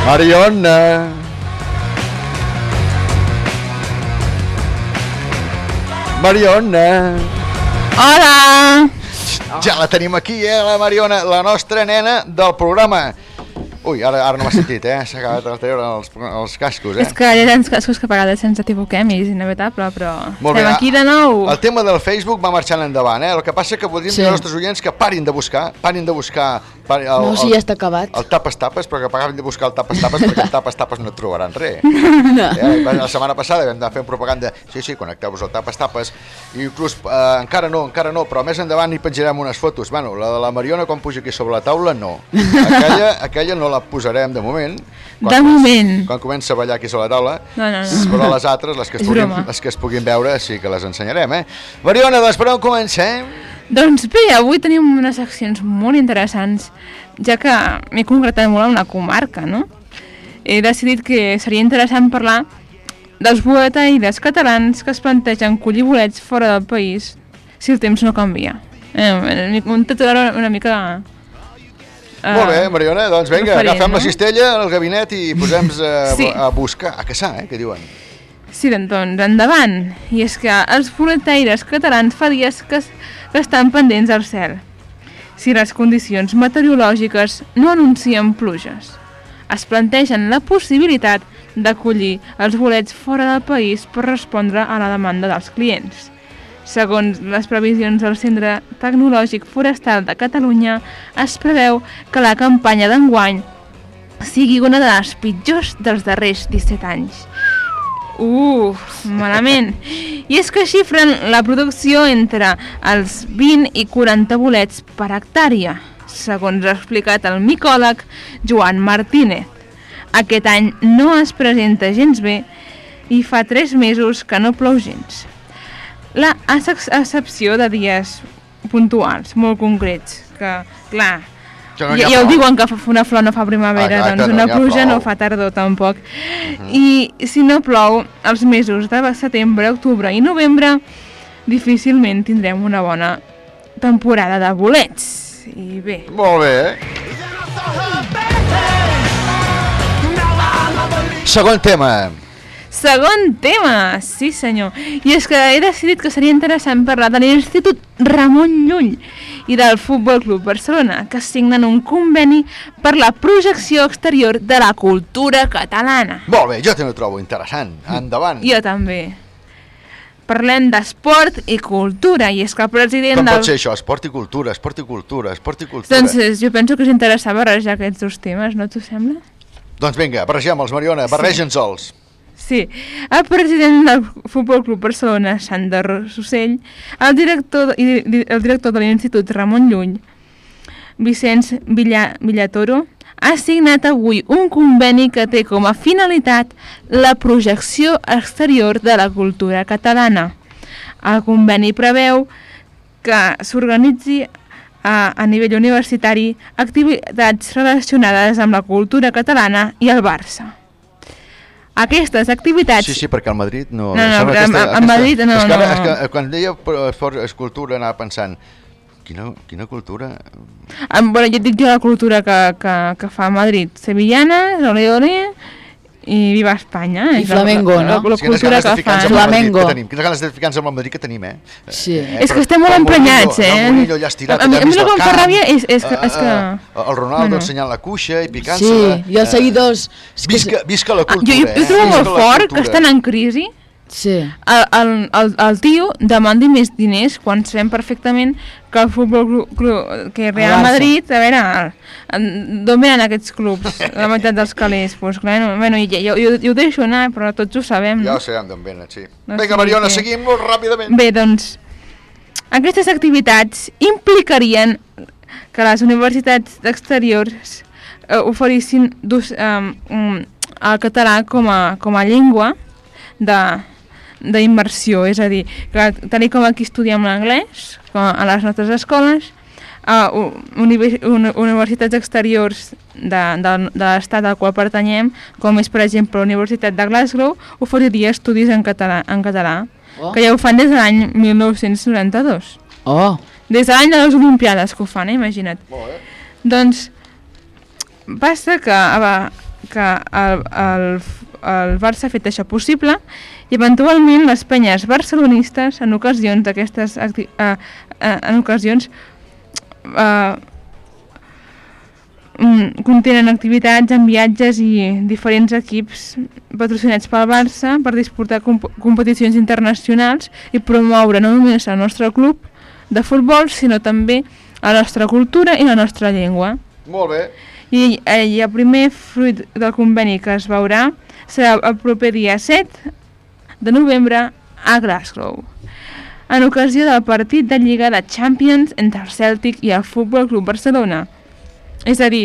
Mariona. Mariona. Hola! Ja la tenim aquí, eh, la Mariona, la nostra nena del programa. Ui, ara, ara no m'ha sentit, eh? S'ha acabat de treure els, els cascos, eh? És que hi ha tants cascos que a vegades ens equivoquem i és inevitable, però Molt bé, estem aquí de nou. El tema del Facebook va marxant endavant, eh? El que passa que voldríem Sí. dir als nostres oients que parin de buscar, parin de buscar... Pari, el, No, si el, ja està acabat. El tapes-tapes, però que parin de buscar el tapes-tapes perquè el tapes-tapes no et trobaran res. No. Eh? La setmana passada vam anar fent propaganda, sí, sí, connecteu-vos al tapes-tapes, i inclús, eh, encara no, encara no, però més endavant hi penjarem unes fotos. Bueno, la de la Mariona quan puja aquí sobre la taula, no. Aquella, aquella no la posarem de moment. De moment. Quan comença a ballar aquí sobre la taula, No, no, no. però les altres, les que, es puguin, les que es puguin veure, sí que les ensenyarem, eh? Mariona, doncs per on comencem? Doncs bé, avui tenim unes seccions molt interessants, ja que m'he concretat molt en una comarca, no? He decidit que seria interessant parlar dels boletaires catalans que es plantegen collir bolets fora del país si el temps no canvia. Eh, un titular una mica... eh, Molt bé, Mariona, doncs vinga, referent, agafem la no? cistella al gabinet i posem a, Sí. a buscar, a caçar, eh, que diuen. Sí, doncs endavant. I és que els boletaires catalans fa dies que, que estan pendents al cel. Si les condicions meteorològiques no anuncien pluges, es plantegen la possibilitat d'acollir els bolets fora del país per respondre a la demanda dels clients. Segons les previsions del Centre Tecnològic Forestal de Catalunya, es preveu que la campanya d'enguany sigui una de les pitjors dels darrers 17 anys. Uh, malament. I és que xifren la producció entre els 20 i 40 bolets per hectàrea, segons ha explicat el micòleg Joan Martínez. Aquest any no es presenta gens bé i fa 3 mesos que no plou gens. La excepció de dies puntuals, molt concrets, que, clar, No ja, ja ho diuen que una flor no fa primavera, Exacte, doncs no una ha pluja prou. no fa tardor tampoc. I si no plou, els mesos de setembre, octubre i novembre, difícilment tindrem una bona temporada de bolets. I bé, Molt bé? Segon tema. Segon tema, sí senyor. I és que he decidit que seria interessant parlar de l'Institut Ramon Llull i del Futbol Club Barcelona, que signen un conveni per la projecció exterior de la cultura catalana. Molt bé, jo també ho trobo interessant. Endavant. Jo també. Parlem d'esport i cultura, i és que el president Com del... pot ser això? Esport i cultura, esport i cultura, esport i cultura. Doncs eh, jo penso que és interessant barrejar aquests dos temes, no t'ho sembla? Doncs vinga, barregem-los, Mariona, barreja'ns-els. Sí, el president del Futbol Club Barcelona, Sander Rossell, el director, el director de l'Institut Ramon Llull, Vicenç Villa, Villatoro, ha signat avui un conveni que té com a finalitat la projecció exterior de la cultura catalana. El conveni preveu que s'organitzi a, a nivell universitari activitats relacionades amb la cultura catalana i el Barça. Aquestes activitats... Sí, sí, perquè al Madrid no... No, no, però aquesta- a- a Madrid no, és que, ara- no. És que eh, quan deia esport, escultura anava pensant quina, quina cultura... Ah, bueno, jo et dic jo la cultura que, que, que fa Madrid. Sevillanes, ole ole i viva Espanya. I És la- flamenco, la, la, no? la, quines cultura ganes de que ficar-nos fan. amb el Madrid Flamenco. que tenim. Quines ganes de ficar-nos amb el Madrid que tenim, eh? Sí. Eh, És que estem molt emprenyats, eh? El Mourinho allà estirat, A mi- allà a mi el que em fa ràbia és- és que- eh, és que- eh, El Ronaldo Bueno. ensenyant la cuixa i Sí, picant-se-la. i els seguidors... Visca, visca la Ah, jo, cultura, jo, jo eh? trobo molt la fort que cultura. estan en crisi Sí. el, el, el, el tio demandi més diners quan sabem perfectament que el futbol club, club que Real. Madrid, a veure, d'on venen aquests clubs, la meitat dels calés, doncs clar, no, bueno, jo, jo, jo, jo ho deixo anar, però tots ho sabem, Ja ho sabem d'on venen, sí. No Vinga, Mariona, què. seguim molt ràpidament. Bé, doncs, aquestes activitats implicarien que les universitats d'exteriors eh, oferissin dus, eh, um, el català com a, com a llengua de d'immersió, és a dir, que tal com aquí estudiem l'anglès, com a les nostres escoles, a uni uni universitats exteriors de, de, de l'estat al qual pertanyem, com és per exemple la Universitat de Glasgow, oferiria estudis en català, en català Oh. que ja ho fan des de l'any 1992. Oh, Des de l'any de les Olimpiades que ho fan, eh? imagina't. Molt bé. Doncs passa que, va, que el, el, el Barça ha fet això possible i eventualment les penyes barcelonistes en ocasions d'aquestes eh, eh, en ocasions eh, mm, contenen activitats en viatges i diferents equips patrocinats pel Barça per disputar comp competicions internacionals i promoure no només el nostre club de futbol, sinó també la nostra cultura i la nostra llengua. Molt bé. I, eh, i el primer fruit del conveni que es veurà serà el proper dia 7 de novembre a Glasgow en ocasió del partit de Lliga de Champions entre el Celtic i el Futbol Club Barcelona. És a dir,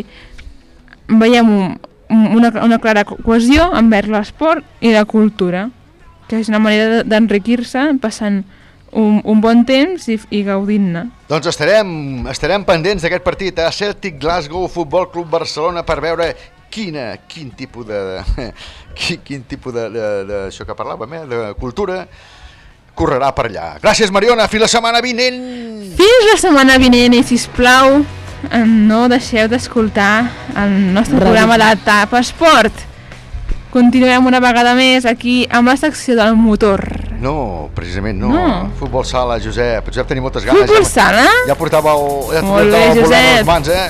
veiem un, un, una, una clara co- cohesió envers l'esport i la cultura, que és una manera de- d'enriquir-se passant un, un bon temps i, i gaudint-ne. Doncs estarem, estarem pendents d'aquest partit a Celtic Glasgow Futbol Club Barcelona per veure quina, quin tipus de, de quin, quin tipus de, de, de, això que parlàvem, eh, de cultura correrà per allà. Gràcies, Mariona. Fins la setmana vinent. Fins la setmana vinent i, sisplau, eh, no deixeu d'escoltar el nostre Ràdio. programa de TAP Esport. Continuem una vegada més aquí amb la secció del motor. No, precisament no. No. Futbol sala, Josep. Josep, tenim moltes ganes. Futbol Ja, sala? ja portava el, ja Molt portava bé, Josep. les mans, eh?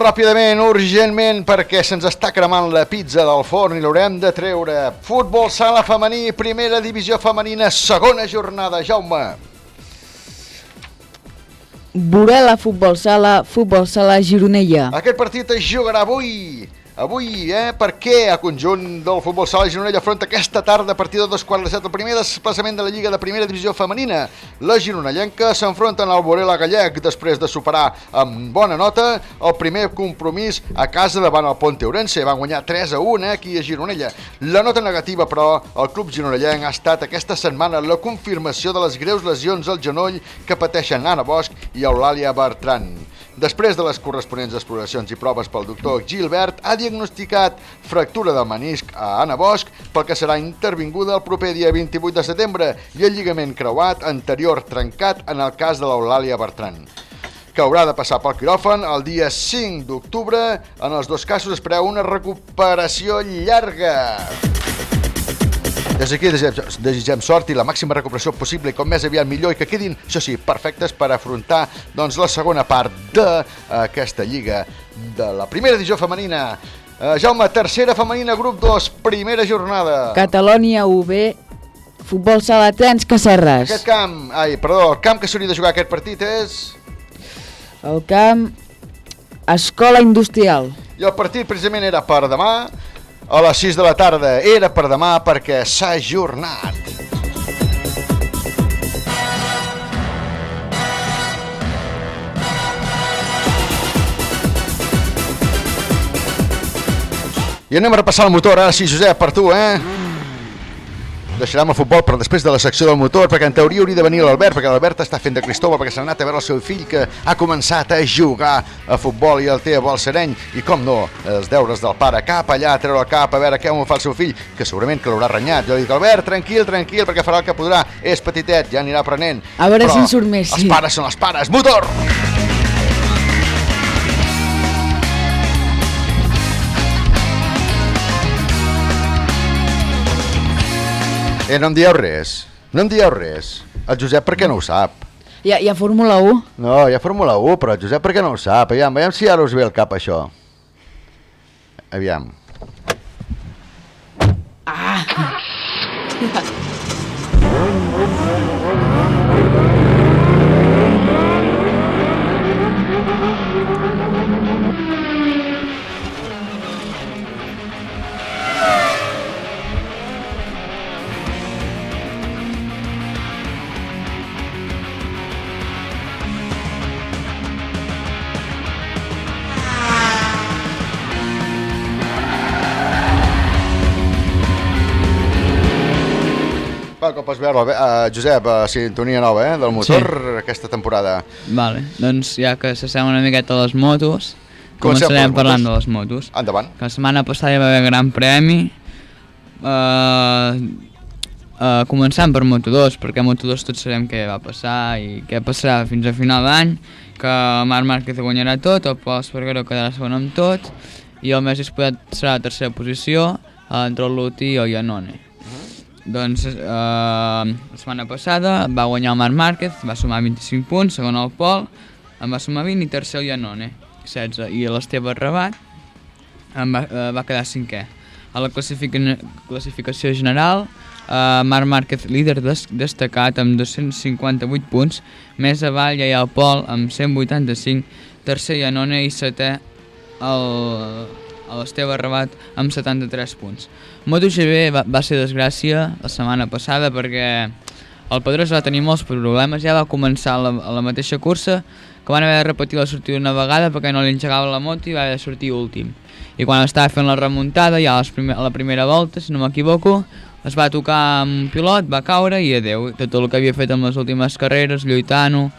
Ràpidament, urgentment, perquè se'ns està cremant la pizza del forn i l'haurem de treure. Futbol sala femení, primera divisió femenina, segona jornada. Jaume. Borela Futbol Sala, Futbol Sala Gironella. Aquest partit es jugarà avui Avui, eh, per què a conjunt del futbol sala Gironella afronta aquesta tarda a partir de dos quarts de set el primer desplaçament de la Lliga de Primera Divisió Femenina? La gironellenca s'enfronten al Borela Gallec després de superar amb bona nota el primer compromís a casa davant el Ponte Ourense. Van guanyar 3 a 1 eh, aquí a Gironella. La nota negativa, però, el club gironellenc ha estat aquesta setmana la confirmació de les greus lesions al genoll que pateixen Anna Bosch i Eulàlia Bertran. Després de les corresponents exploracions i proves pel doctor Gilbert, ha diagnosticat fractura del menisc a Anna Bosch, pel que serà intervinguda el proper dia 28 de setembre i el lligament creuat anterior trencat en el cas de l'Eulàlia Bertran que haurà de passar pel quiròfan el dia 5 d'octubre. En els dos casos es preveu una recuperació llarga. Des d'aquí desitgem, desitgem sort i la màxima recuperació possible com més aviat millor i que quedin, això sí, perfectes per afrontar doncs, la segona part d'aquesta lliga de la primera divisió femenina. Uh, Jaume, tercera femenina, grup 2, primera jornada. Catalònia UB, futbol sala Trens Cacerres. Aquest camp, ai, perdó, el camp que s'hauria de jugar aquest partit és... El camp Escola Industrial. I el partit precisament era per demà, a les 6 de la tarda. Era per demà perquè s'ha ajornat. I anem a repassar el motor, ara sí, Josep, per tu, eh? Deixarem el futbol per després de la secció del motor, perquè en teoria hauria de venir l'Albert, perquè l'Albert està fent de Cristóbal, perquè s'ha anat a veure el seu fill que ha començat a jugar a futbol i el té a Balsareny, i com no, els deures del pare, cap allà, a treure el cap, a veure què ho fa el seu fill, que segurament que l'haurà renyat. Jo dic, Albert, tranquil, tranquil, perquè farà el que podrà, és petitet, ja anirà aprenent. A veure Però si en surt més, Els pares són els pares. Motor! Eh, no em dieu res. No em dieu res. El Josep per què no ho sap? Hi ha, hi ha Fórmula 1? No, hi ha Fórmula 1, però el Josep per què no ho sap? Aviam, aviam si ara us ve al cap això. Aviam. Va, pots veure, uh, Josep, uh, sintonia nova, eh, del motor sí. aquesta temporada. Vale, doncs ja que s'assembla una miqueta a les motos, Comencem començarem parlant motos. de les motos. Endavant. Que la setmana passada hi va haver gran premi, uh, uh, començant per Moto2, perquè a Moto2 tots sabem què va passar i què passarà fins a final d'any, que Marc Márquez guanyarà tot, el Pol Espargaró quedarà segon amb tot, i el més disputat serà la tercera posició, uh, entre el Luti i el Iannone. Doncs eh, la setmana passada va guanyar el Marc Márquez, va sumar 25 punts, segon el Pol, en va sumar 20 i tercer el Iannone, 16. I l'Esteve Rabat en va, eh, va quedar cinquè. A la classifica classificació general, eh, Marc Márquez líder des destacat amb 258 punts, més avall hi ha el Pol amb 185, tercer Iannone i setè el, l'Esteve Rabat amb 73 punts. MotoGP va, va ser desgràcia la setmana passada perquè el Pedrós va tenir molts problemes, ja va començar la, la mateixa cursa que van haver de repetir la sortida una vegada perquè no li engegava la moto i va haver de sortir últim. I quan estava fent la remuntada, ja a, primer, a la primera volta, si no m'equivoco, es va tocar amb un pilot, va caure i adeu. Tot el que havia fet amb les últimes carreres, lluitant-ho,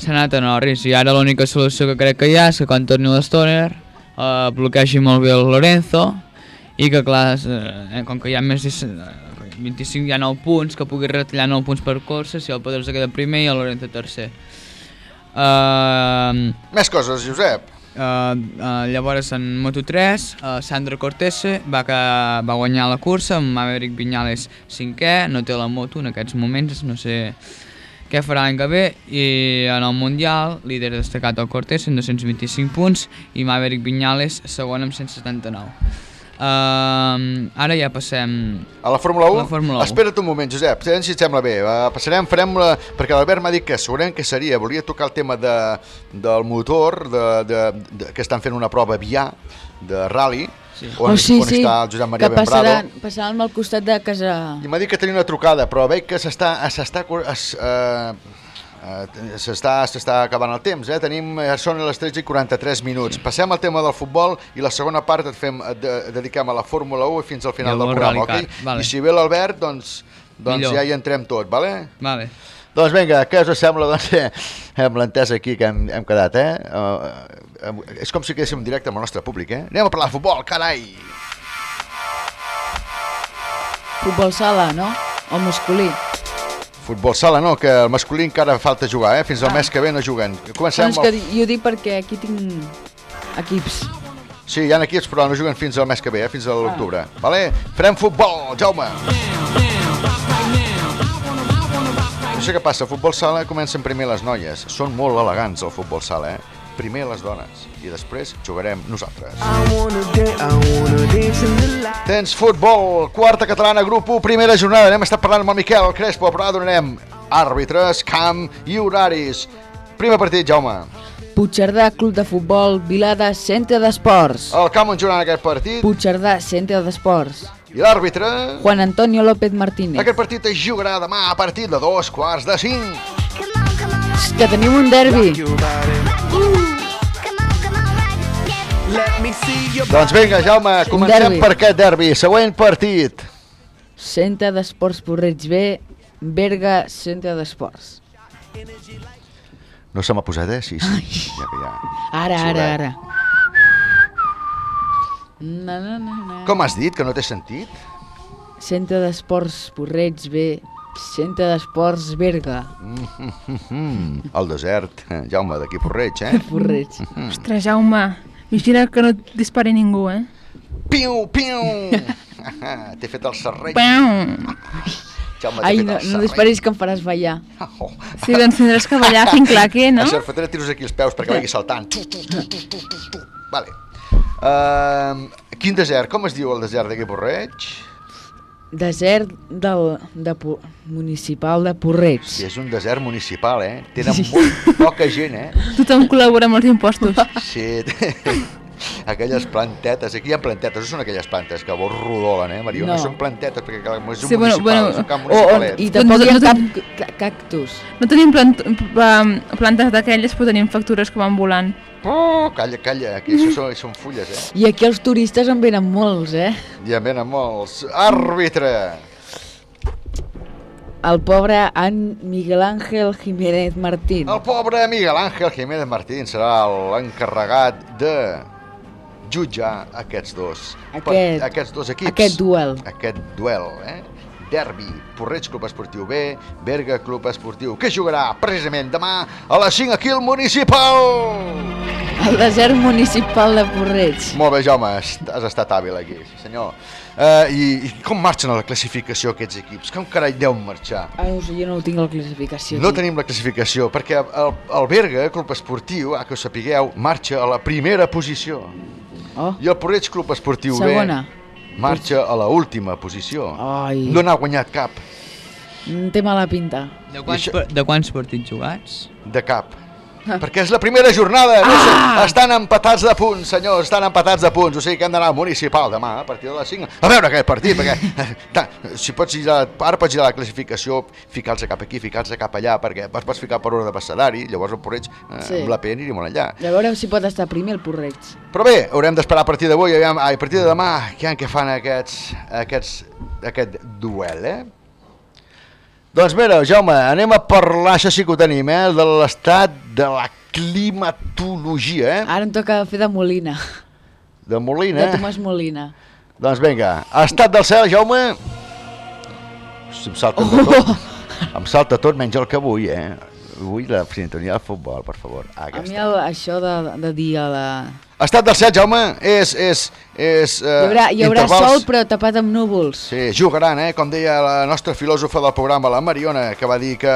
s'ha anat a Norris. I ara l'única solució que crec que hi ha és que quan torni l'Stoner eh, bloquegi molt bé el Lorenzo i que clar, eh, com que hi ha més de eh, 25 hi ha 9 punts, que pugui retallar 9 punts per cursa si el Pedrosa queda primer i el Lorenzo tercer. Uh, Més coses, Josep. Uh, uh, llavors en Moto3 uh, Sandro Cortese va, que, va guanyar la cursa amb Maverick Viñales cinquè, no té la moto en aquests moments no sé què farà l'any que ve i en el Mundial líder destacat el Cortese amb 225 punts i Maverick Viñales segon amb 179 Uh, ara ja passem... A la Fórmula 1? A la Fórmula 1. Espera't un moment, Josep, si et sembla bé. Uh, passarem, farem la... Perquè l'Albert m'ha dit que segurament que seria, volia tocar el tema de, del motor, de, de, de, que estan fent una prova avià de rally, Sí. on, oh, sí, on sí, està el Josep Maria que passaran, Benbrado. passaran al costat de casa... I m'ha dit que tenia una trucada, però veig que s'està s'està eh, eh, s'està s'està acabant el temps, eh? Tenim, eh, són les 13 i 43 minuts. Sí. Passem al tema del futbol i la segona part et fem et de, dediquem a la Fórmula 1 fins al final del programa, ok? Vale. I si ve l'Albert, doncs, doncs Millor. ja hi entrem tot, vale? Vale. Doncs vinga, què us sembla doncs, eh, amb l'entesa aquí que hem, hem quedat, eh? Uh, uh, és com si quedéssim en directe amb el nostre públic, eh? Anem a parlar de futbol, carai! Futbol sala, no? O masculí. Futbol sala no, que el masculí encara falta jugar, eh? Fins al Ah. mes que ve no juguen. Comencem Doncs que el... jo dic perquè aquí tinc equips. Sí, hi ha equips, però no juguen fins al mes que ve, eh? fins a l'octubre. Vale? Farem futbol, Jaume! No sé què passa, futbol sala comencen primer les noies. Són molt elegants el futbol sala, eh? Primer les dones i després jugarem nosaltres. Tens futbol, quarta catalana, grup 1, primera jornada. Anem a estar parlant amb el Miquel Crespo, però ara donarem àrbitres, camp i horaris. Primer partit, Jaume. Puigcerdà, Club de Futbol, Vilada, Centre d'Esports. El camp on jugaran aquest partit Puigcerdà, Centre d'Esports. I l'àrbitre... Juan Antonio López Martínez. Aquest partit es jugarà demà a partir de dos quarts de cinc. Que tenim un derbi. Doncs vinga, Jaume, comencem derbi. per aquest derbi. Següent partit. Centre d'Esports Porreig B, Berga, Centre d'Esports. No se m'ha posat, eh? Sí, sí. Ja ja. Ara, ara, ara. Na, na, na, na. Com has dit, que no té sentit? Centre d'Esports Porreig B, Centre d'Esports Berga. Mm, el desert, Jaume, d'aquí Porreig, eh? Porreig. Ostres, Jaume, vigila que no et dispari ningú, eh? Piu, piu! T'he fet el serrell. Pau! Jaume, Ai, no, no disparis que em faràs ballar. Oh. Sí, doncs tindràs que ballar fent claquer, no? Això, fotré tiros aquí els peus perquè vagi saltant. Tu, tu, tu, tu, tu, tu, tu. Vale. Uh, quin desert? Com es diu el desert d'aquí Porreig? Desert del, de, municipal de Porreig. Sí, és un desert municipal, eh? Tenen molt poca gent, eh? Tothom col·labora amb els impostos. Sí, aquelles plantetes, aquí hi ha plantetes, no són aquelles plantes que vos rodolen, eh, Mariona? No. Són plantetes, perquè clar, és un Sí, bueno, municipal, bueno, és un camp O, o, municipalet. I tampoc Doncs hi ha cap cactus. No tenim plant um, plantes d'aquelles, però tenim factures que van volant. Oh, calla, calla, aquí això són, són fulles, eh? I aquí els turistes en venen molts, eh? I en venen molts. Àrbitre! El pobre en Miguel Ángel Jiménez Martín. El pobre Miguel Ángel Jiménez Martín serà l'encarregat de jutjar aquests dos. Aquest- aquests dos equips. aquest duel. Aquest duel, eh? Derbi, Porreig Club Esportiu B, Berga Club Esportiu, que jugarà precisament demà a les 5 aquí al Municipal. El desert municipal de Porreig. Molt bé, Jaume, has estat hàbil aquí, senyor. Uh, i, I com marxen a la classificació aquests equips? Com carai deuen marxar? Ah, no sé, jo no tinc la classificació. No aquí. tenim la classificació, perquè el, el Berga, Club Esportiu, a que ho sapigueu, marxa a la primera posició. Oh, I el Porreig Club Esportiu segona. B marxa a la última posició. Ai, No n'ha guanyat cap, té mala pinta. De quants, això- de quants partits jugats? de cap. Perquè és la primera jornada, no sé, estan empatats de punts, senyors, estan empatats de punts, o sigui que hem d'anar al municipal demà a partir de les 5 a veure aquest partit, perquè eh, si pots ir a, ara pots ir a la classificació, ficar-se cap aquí, ficar-se cap allà, perquè es pots ficar per ordre de passadari, llavors el Porreig eh, Sí. amb la P aniria molt enllà. A veure si pot estar primer el Porreig. Però bé, haurem d'esperar a partir d'avui, a partir de demà, què que fan aquests, aquests, aquest duel, eh? Doncs mira, Jaume, anem a parlar, això sí que ho tenim, eh, de l'estat de la climatologia, eh? Ara em toca fer de Molina, De Molina. de Tomàs Molina. Doncs vinga, estat del cel, Jaume. Em salta de tot. Em salta tot menys el que vull, eh? Vull la sintonia del futbol, per favor. Ah, A mi aquesta. el, això de, de dir a la... Estat del cel, Jaume, és... és, és uh, Hi haurà, hi haurà sol però tapat amb núvols. Sí, jugaran, eh? Com deia la nostra filòsofa del programa, la Mariona, que va dir que,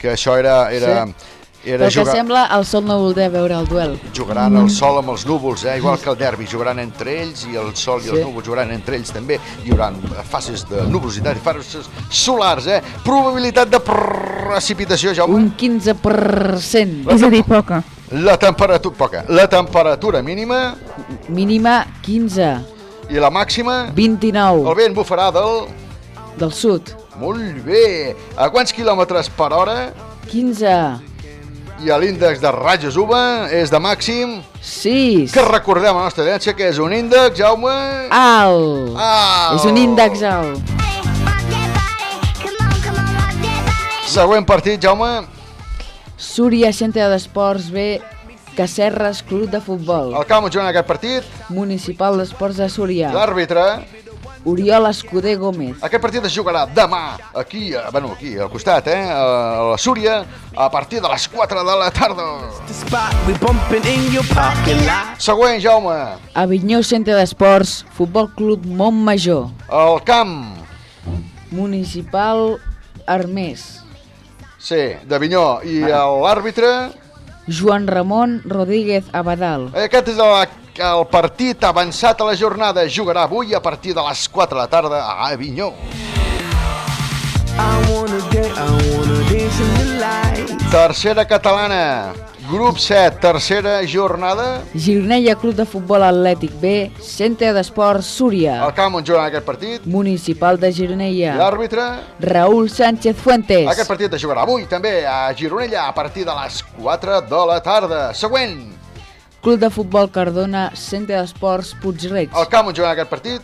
que això era, era, Sí. Era Pel que jugar, sembla, el sol no voldria veure el duel. jugaran el sol amb els núvols, eh? igual que el derbi, jugaran entre ells i el sol i els Sí. núvols jugaran entre ells també. Hi haurà fases de nuvolositat i fases solars. Eh? Probabilitat de precipitació, Jaume. Un 15%. És a dir, poca. La temperatura, poca. La temperatura mínima Mínima 15. i la màxima... 29. El vent bufarà del... Del sud. Molt bé. A quants quilòmetres per hora? 15. I l'índex de ratges UVA és de màxim... 6. Que recordem a la nostra audiència que és un índex, Jaume... Alt. Ah! És un índex alt. Següent partit, Jaume. Súria, centre d'esports B, Cacerres, club de futbol. El camp on juguen aquest partit. Municipal d'Esports de Súria. L'àrbitre. Oriol Escuder Gómez. Aquest partit es jugarà demà, aquí, eh, bueno, aquí, al costat, eh, a la Súria, a partir de les 4 de la tarda. Següent, Jaume. Avinyó, centre d'esports, Futbol Club Montmajor. El camp, Municipal Armés. Sí, d'Avinyó. I l'àrbitre, Joan Ramon Rodríguez Abadal. aquest és el, el partit avançat a la jornada. Jugarà avui a partir de les 4 de la tarda a Avinyó. Tercera catalana, grup 7, tercera jornada. Gironella, Club de Futbol Atlètic B, Centre d'Esports Súria. El camp on juguen aquest partit. Municipal de Gironella. L'àrbitre, Raúl Sánchez Fuentes. Aquest partit es jugarà avui també a Gironella a partir de les 4 de la tarda. Següent, Club de Futbol Cardona, Centre d'Esports Puigreig. el camp on juguen aquest partit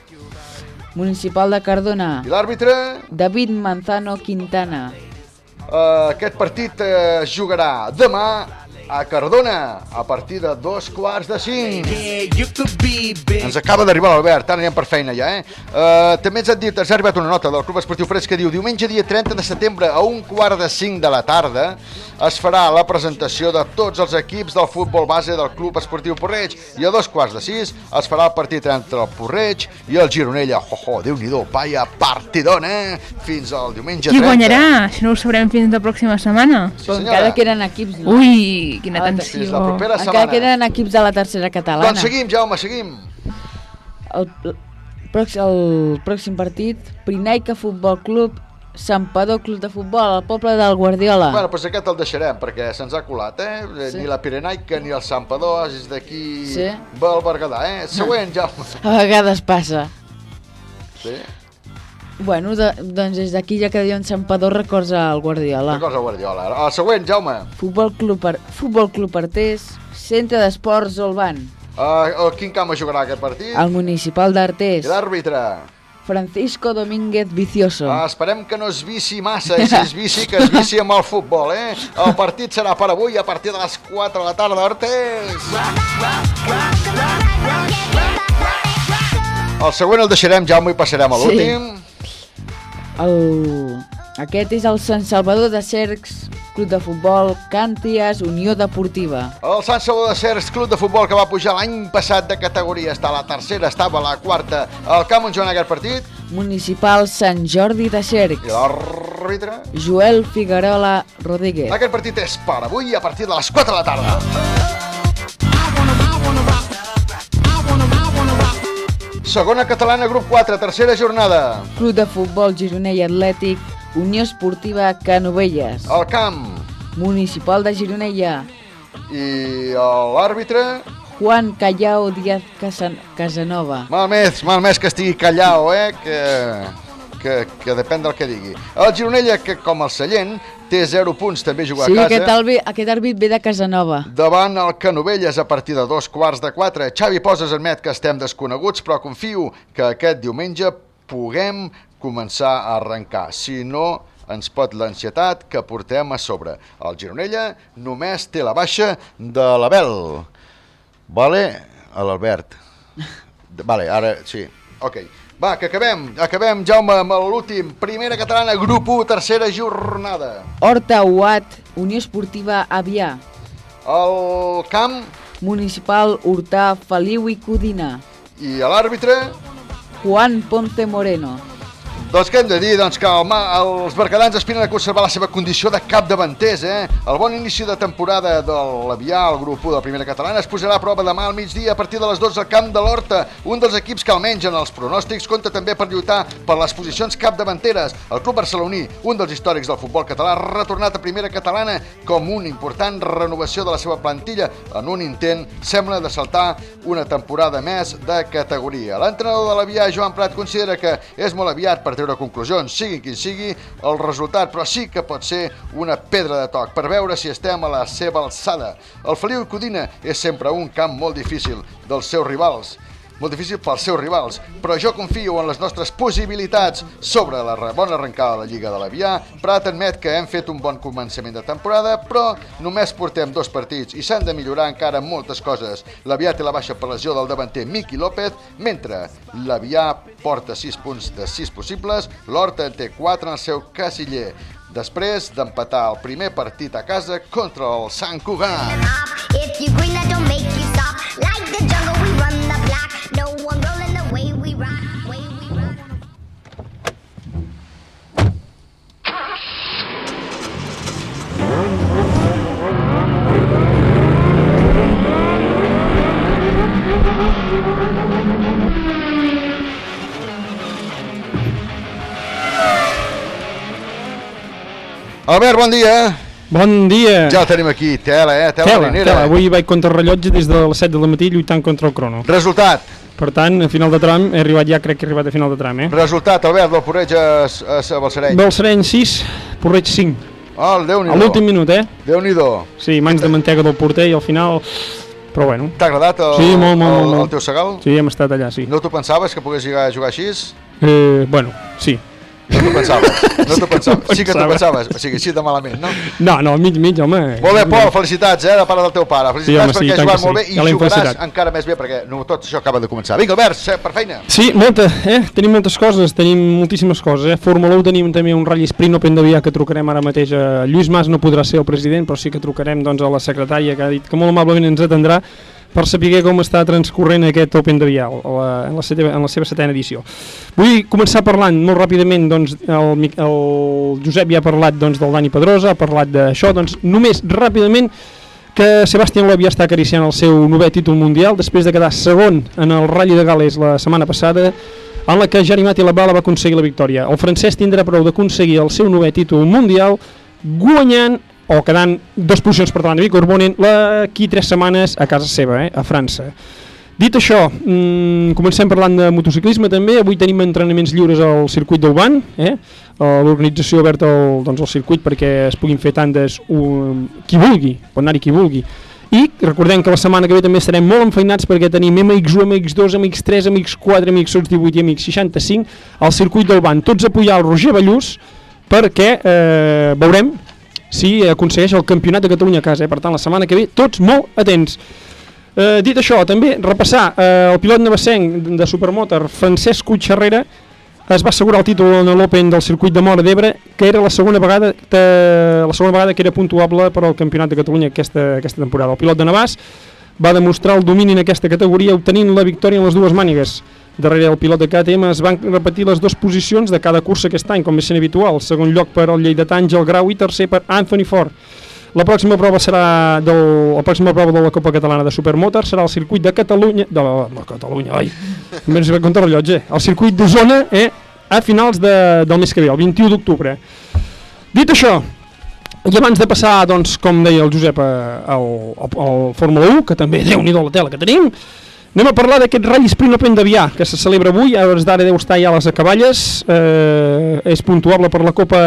Municipal de Cardona. i l'àrbitre. David Manzano Quintana. Uh, aquest partit eh, es jugarà demà a Cardona a partir de dos quarts de cinc. Ens acaba d'arribar l'Albert, ara anem per feina ja, eh? Uh, també ens ha dit, ens ha arribat una nota del Club Esportiu Fresc que diu diumenge dia 30 de setembre a un quart de cinc de la tarda es farà la presentació de tots els equips del futbol base del Club Esportiu Porreig i a dos quarts de sis es farà el partit entre el Porreig i el Gironella. Ho, ho, Déu-n'hi-do, vaya partidona, eh? Fins al diumenge Qui 30. guanyarà? Això no ho sabrem fins la pròxima setmana. Però senyora. encara queden equips, no? Ui, quina tensió. Fins la propera encara setmana. queden equips de la tercera catalana. Doncs seguim, Jaume, seguim. El, el, pròxim, el pròxim partit, Prinaica Futbol Club, Sampador Club de Futbol, al poble del Guardiola. Bueno, doncs aquest el deixarem, perquè se'ns ha colat, eh? Sí. Ni la Pirenaica ni el Sampador, és d'aquí Sí. del Berguedà, eh? Següent, Jaume. A vegades passa. Sí, Bueno, de, doncs des d'aquí ja que diuen Sampador records al Guardiola. una cosa Guardiola. El següent, Jaume. Futbol Club, Ar Futbol Club Artés, Centre d'Esports Olban, Uh, el quin camp jugarà aquest partit? el Municipal d'Artés, I l'àrbitre. Francisco Domínguez Vicioso. Uh, esperem que no es vici massa, i si es vici, que es vici amb el futbol, eh? El partit serà per avui a partir de les 4 de la tarda, Artés. El següent el deixarem, Jaume, i passarem a Sí. l'últim. El... Aquest és el Sant Salvador de Cercs, Club de Futbol, Cànties, Unió Deportiva. El Sant Salvador de Cercs, club de futbol que va pujar l'any passat de categoria, està a la tercera, estava a la quarta. El camp on juguen aquest partit? Municipal Sant Jordi de I Cercs, l'àrbitre? Joel Figuerola Rodríguez. Aquest partit és per avui a partir de les 4 de la tarda. Segona catalana, grup 4, tercera jornada. Club de Futbol Gironell Atlètic, Unió Esportiva Canovelles, El camp Municipal de Gironella, i l'àrbitre... Juan Callao Díaz Casan Casanova. Mal més, mal més que estigui callau, eh? Que, que, que depèn del que digui. El Gironella, que com el Sallent, té 0 punts, també juga Sí, a casa. aquest, albi, aquest àrbit ve de Casanova. Davant el Canovelles a partir de dos quarts de quatre. Xavi Poses admet que estem desconeguts, però confio que aquest diumenge puguem començar a arrencar. Si no, ens pot l'ansietat que portem a sobre. El Gironella només té la baixa de l'Abel. Vale? A l'Albert. Vale, ara sí. Ok. Va, que acabem. Acabem, Jaume, amb l'últim. Primera catalana, grup 1, tercera jornada. Horta Uat, Unió Esportiva Avià, El camp Municipal Hurtà Feliu i Codina, i l'àrbitre... Juan Ponce Moreno. Doncs què hem de dir? Doncs que ma- els berguedans aspiren a conservar la seva condició de capdavanters, eh? El bon inici de temporada de l'Avià, el grup 1 de primera catalana, es posarà a prova demà al migdia a partir de les 12 al camp de l'Horta, un dels equips que almenys en els pronòstics compta també per lluitar per les posicions capdavanteres. El club barceloní, un dels històrics del futbol català, ha retornat a primera catalana com una important renovació de la seva plantilla en un intent, sembla, de saltar una temporada més de categoria. L'entrenador de l'Avià, Joan Prat, considera que és molt aviat per treure conclusions, sigui quin sigui el resultat, però sí que pot ser una pedra de toc per veure si estem a la seva alçada. El Feliu Codina és sempre un camp molt difícil dels seus rivals, molt difícil pels seus rivals, però jo confio en les nostres possibilitats sobre la bona arrencada de la Lliga de l'Avià. Prat admet que hem fet un bon començament de temporada, però només portem dos partits i s'han de millorar encara moltes coses. L'Avià té la baixa per lesió del davanter Miqui López, mentre l'Avià porta 6 punts de 6 possibles, l'Horta en té 4 en el seu casiller després d'empatar el primer partit a casa contra el Sant Cugat. Albert, bon dia. Bon dia. Ja el tenim aquí, tela, eh? Tela, tela, marinera. tela. Avui vaig contra el rellotge des de les 7 de la matí lluitant contra el crono. Resultat, Per tant, a final de tram, he arribat ja, crec que he arribat a final de tram, eh? resultat, Albert, del Porreig a, a, a Balsareny. Del Sereny 6, Porreig 5. Oh, el Déu-n'hi-do. A l'últim minut, eh? Déu-n'hi-do. Sí, mans de mantega del porter i al final... Però bueno, T'ha agradat el, Sí, molt, molt, el, molt. el teu segal? sí, hem estat allà, sí. No t'ho pensaves que pogués jugar, jugar així? Eh, bueno, sí. No t'ho pensaves. No t'ho pensaves. Sí que t'ho pensava. pensaves. O sigui, així de malament, no? No, no, mig, mig, home. Molt bé, Pol, felicitats, eh, de part del teu pare. Felicitats home, sí, perquè has jugat molt bé i jugaràs felicitat. encara més bé perquè no, tot això acaba de començar. Vinga, Albert, se- per feina. Sí, molta, eh? Tenim moltes coses, tenim moltíssimes coses, eh? Fórmula 1 tenim també un Rally Sprint Open de Vià que trucarem ara mateix a Lluís Mas, no podrà ser el president, però sí que trucarem doncs, a la secretària que ha dit que molt amablement ens atendrà per saber com està transcorrent aquest Open de Vià a la, en, la setena, en la seva setena edició. Vull començar parlant molt ràpidament, doncs, el, el Josep ja ha parlat doncs, del Dani Pedrosa, ha parlat d'això, doncs només ràpidament que Sebastián Loeb ja està acariciant el seu novè títol mundial després de quedar segon en el Rally de Gales la setmana passada en la que Jarimati Labala va aconseguir la victòria. El francès tindrà prou d'aconseguir el seu novè títol mundial guanyant o quedant dos posicions per davant de Vico Urbonen d'aquí tres setmanes a casa seva, eh, a França. Dit això, mmm, comencem parlant de motociclisme també. Avui tenim entrenaments lliures al circuit d'Uban. Eh? Eh, L'organització ha obert el, doncs, el circuit perquè es puguin fer tandes um, qui vulgui, pot anar-hi qui vulgui. I recordem que la setmana que ve també estarem molt enfeinats perquè tenim MX1, MX2, MX3, MX4, MX18 i MX65 al circuit del Ban, tots a pujar al Roger Ballús perquè eh, veurem si aconsegueix el campionat de Catalunya a casa. Eh? Per tant, la setmana que ve, tots molt atents. Eh, dit això, també repassar eh, el pilot navassenc de Supermotor, Francesc Cutxarrera, es va assegurar el títol en l'Open del circuit de Mora d'Ebre, que era la segona vegada de, la segona vegada que era puntuable per al Campionat de Catalunya aquesta, aquesta temporada. El pilot de Navàs va demostrar el domini en aquesta categoria obtenint la victòria en les dues mànigues. Darrere el pilot de KTM es van repetir les dues posicions de cada cursa aquest any, com és sent habitual. Segon lloc per al lleidatà Àngel Grau i tercer per Anthony Ford. La pròxima prova serà del, la pròxima prova de la Copa Catalana de Supermotor serà el circuit de Catalunya, de la, de Catalunya, ai, només ve contra rellotge, el circuit d'Osona eh, a finals de, del mes que ve, el 21 d'octubre. Dit això, i abans de passar, doncs, com deia el Josep, eh, al, al, al Fórmula 1, que també, déu nhi la tela que tenim, anem a parlar d'aquest Rally Sprint Open d'Avià, que se celebra avui, a hores d'ara deu estar ja a les acaballes, eh, és puntuable per la Copa,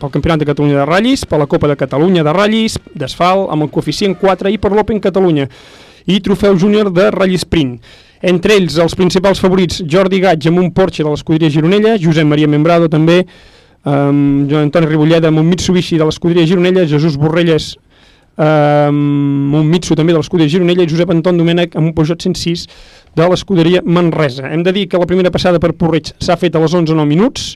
pel Campionat de Catalunya de Ratllis, per la Copa de Catalunya de Ratllis, d'asfalt, amb el coeficient 4, i per l'Open Catalunya, i trofeu júnior de Rally Sprint. Entre ells, els principals favorits, Jordi Gaig amb un Porsche de l'escuderia Gironella, Josep Maria Membrado també, um, Joan Antoni Ribolleda amb un Mitsubishi de l'escuderia Gironella, Jesús Borrelles um, un Mitsu també de l'escuderia Gironella i Josep Anton Domènech amb un Peugeot 106 de l'escuderia Manresa. Hem de dir que la primera passada per Porreig s'ha fet a les 11-9 minuts,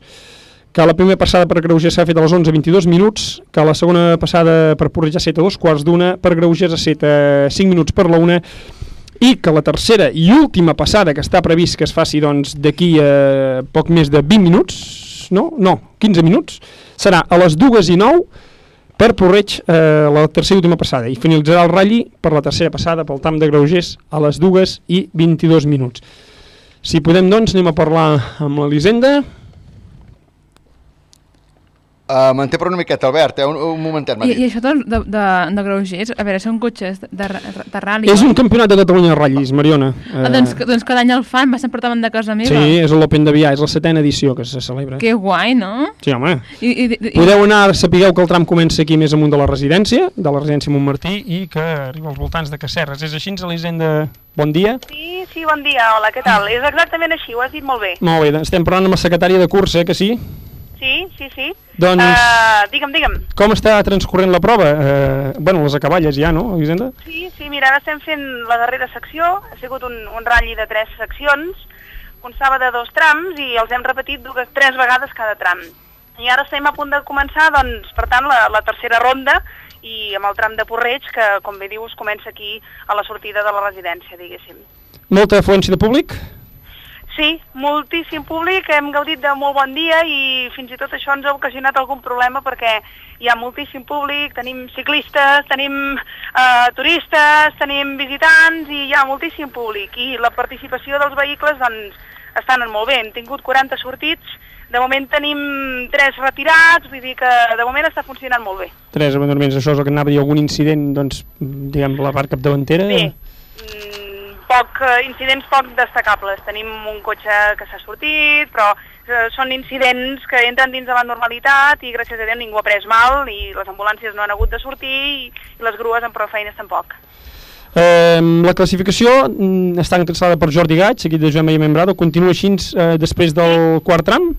que la primera passada per Greuges s'ha fet a les 11-22 minuts, que la segona passada per Porreig ha set a dos quarts d'una, per Greuges ha set a 5 minuts per la una, i que la tercera i última passada que està previst que es faci doncs a poc més de 20 minuts, no? No, 15 minuts. Serà a les dues i 9 per Porreig eh, la tercera i última passada i finalitzarà el ratlli per la tercera passada pel tam de Greugers a les dues i 22 minuts. Si podem, doncs, anem a parlar amb l'Elisenda. Uh, manté per una miqueta, Albert, eh? un, un momentet, I, I això de, de, de, de Greugers, a veure, són cotxes de, de, de rally. És un campionat de Catalunya de ratllis, Mariona. Ah, doncs, doncs cada any el fan, va sempre portaven de casa meva. Sí, és l'Open de Vià, és la setena edició que se celebra. Que guai, no? Sí, home. I, i, i, Podeu anar, sapigueu que el tram comença aquí més amunt de la residència, de la residència Montmartí, i que arriba als voltants de Cacerres. És així, Elisenda? Bon dia. Sí, sí, bon dia, hola, què tal? És exactament així, ho has dit molt bé. Molt bé, estem parlant amb la secretària de curs, eh, que sí? Sí, sí, sí. Doncs- Uh, digue'm, digue'm. Com està transcorrent la prova? Eh, bueno, les acaballes ja, no, Elisenda? Sí, sí, mira, ara estem fent la darrera secció, ha sigut un, un ratlli de tres seccions, constava de dos trams i els hem repetit dues, tres vegades cada tram. I ara estem a punt de començar, doncs, per tant, la, la tercera ronda i amb el tram de Porreig, que, com bé dius, comença aquí a la sortida de la residència, diguéssim. Molta afluència de públic? Sí, moltíssim públic, hem gaudit de molt bon dia i fins i tot això ens ha ocasionat algun problema perquè hi ha moltíssim públic, tenim ciclistes, tenim eh, turistes, tenim visitants i hi ha moltíssim públic i la participació dels vehicles doncs, estan molt bé, hem tingut 40 sortits, de moment tenim 3 retirats, vull dir que de moment està funcionant molt bé. Tres abandonaments, això és el que anava a dir, algun incident, doncs, diguem, la part capdavantera? Bé, poc, eh, incidents poc destacables. Tenim un cotxe que s'ha sortit, però eh, són incidents que entren dins de la normalitat i gràcies a Déu ningú ha pres mal i les ambulàncies no han hagut de sortir i, les grues amb prou feines tampoc. Eh, la classificació mm, està encapçalada per Jordi Gaig, seguit de Joan Maia Membrado. Continua així eh, després del quart tram?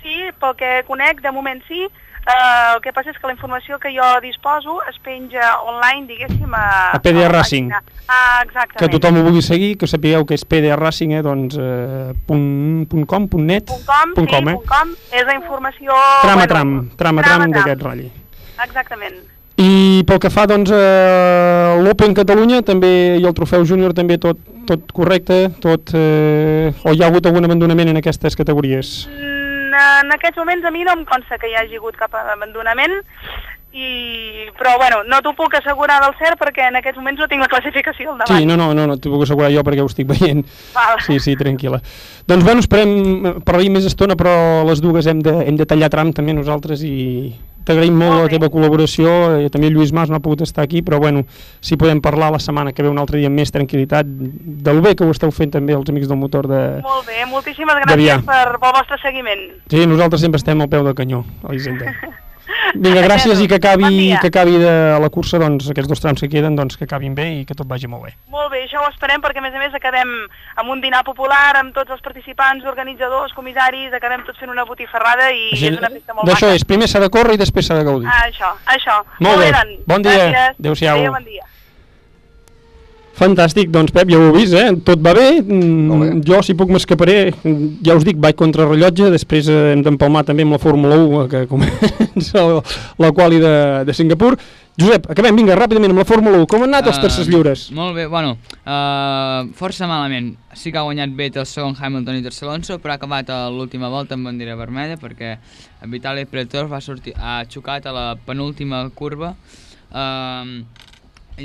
Sí, pel que conec, de moment sí. Uh, el que passa és que la informació que jo disposo es penja online, diguéssim, a... A PDR Racing. Ah, exactament. Que tothom ho vulgui seguir, que sapigueu que és PDR Racing, eh, doncs, eh, punt, punt com, punt net, Punt com, punt sí, com, eh? punt com, és la informació... Tram a tram, tram a tram d'aquest ratll. Exactament. I pel que fa doncs, a l'Open Catalunya, també i el trofeu júnior també tot, tot correcte, tot, eh, o hi ha hagut algun abandonament en aquestes categories? Mm, En aquests moments a mi no em consta que hi hagi hagut cap abandonament, i... però bueno, no t'ho puc assegurar del cert perquè en aquests moments no tinc la classificació al davant. Sí, no, no, no, no t'ho puc assegurar jo perquè ho estic veient. Val. Sí, sí, tranquil·la. Doncs bueno, esperem parlar més estona, però les dues hem de, hem de tallar tram també nosaltres i t'agraïm molt, la teva col·laboració, eh, també Lluís Mas no ha pogut estar aquí, però bueno, si podem parlar la setmana que ve un altre dia amb més tranquil·litat del bé que ho esteu fent també els amics del motor de... Molt bé, moltíssimes gràcies per, pel vostre seguiment. Sí, nosaltres sempre estem al peu del canyó, Elisenda. Vinga, gràcies i que Bon acabi, dia. que acabi de la cursa, doncs, aquests dos trams que queden, doncs, que acabin bé i que tot vagi molt bé. Molt bé, això ho esperem perquè a més a més acabem amb un dinar popular, amb tots els participants, organitzadors, comissaris, acabem tots fent una botifarrada i Així, és una festa molt D'això maca. és, primer s'ha de córrer i després s'ha de gaudir. Ah, això, això. Molt bé. doncs. Bon dia. Adéu-siau. Adéu, bon dia. Fantàstic, doncs Pep, ja ho heu vist, eh? tot va bé, mm, jo si puc m'escaparé, mm, ja us dic, vaig contra rellotge, després eh, hem d'empalmar també amb la Fórmula 1, eh, que comença la, la quali de, de Singapur. Josep, acabem, vinga, ràpidament amb la Fórmula 1, com han anat els Ah, terces lliures? Molt bé, bueno, uh, força malament. Sí que ha guanyat bé el segon Hamilton i tercer Alonso, però ha acabat a l'última volta amb bandera vermella perquè Vitaly Pretor va sortir, ha xocat a la penúltima curva uh,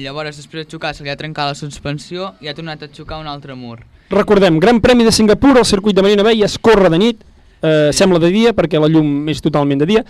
llavors després de xocar se li ha trencat la suspensió i ha tornat a xocar un altre mur. Recordem, Gran Premi de Singapur, el circuit de Marina Bay es corre de nit, eh, sembla de dia perquè la llum és totalment de dia.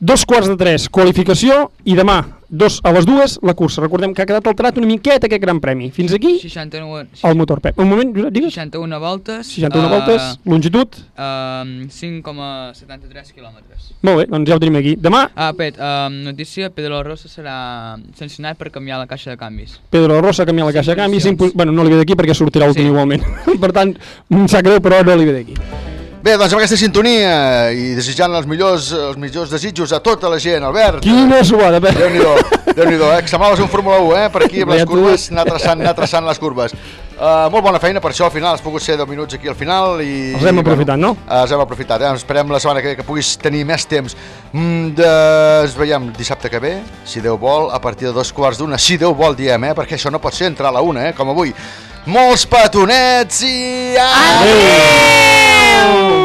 Dos quarts de tres, qualificació, i demà, dos a les dues, la cursa. Recordem que ha quedat alterat una miqueta aquest Gran Premi. Fins aquí, 61, el motor, Pep. Un moment, Josep, digues. 61 voltes. 61 voltes, longitud. Uh, 5,73 quilòmetres. Molt bé, doncs ja ho tenim aquí. Demà, Ah, Pet, um, notícia, Pedro Rosa serà sancionat per canviar la caixa de canvis. Pedro Rosa canvia la caixa de canvi, posicions. cinc, bueno, no li ve d'aquí perquè sortirà últim Sí. igualment. per tant, em sap greu, però no li ve d'aquí. Bé, doncs amb aquesta sintonia i desitjant els millors, els millors desitjos a tota la gent, Albert. Quina suada, Pep. Déu-n'hi-do, déu nhi eh? Que semblaves un Fórmula 1, eh? Per aquí, amb les curves, anar traçant, anar traçant les curves. Uh, molt bona feina, per això al final has pogut ser 10 minuts aquí al final i... Els hem aprofitat, no? Els hem aprofitat, eh? Esperem la setmana que que puguis tenir més temps. Mm, de... Ens veiem dissabte que ve, si Déu vol, a partir de dos quarts d'una. Si Déu vol, diem, eh? Perquè això no pot ser entrar a la una, eh? Com avui. Molts petonets i... Adéu! Adéu! Oh!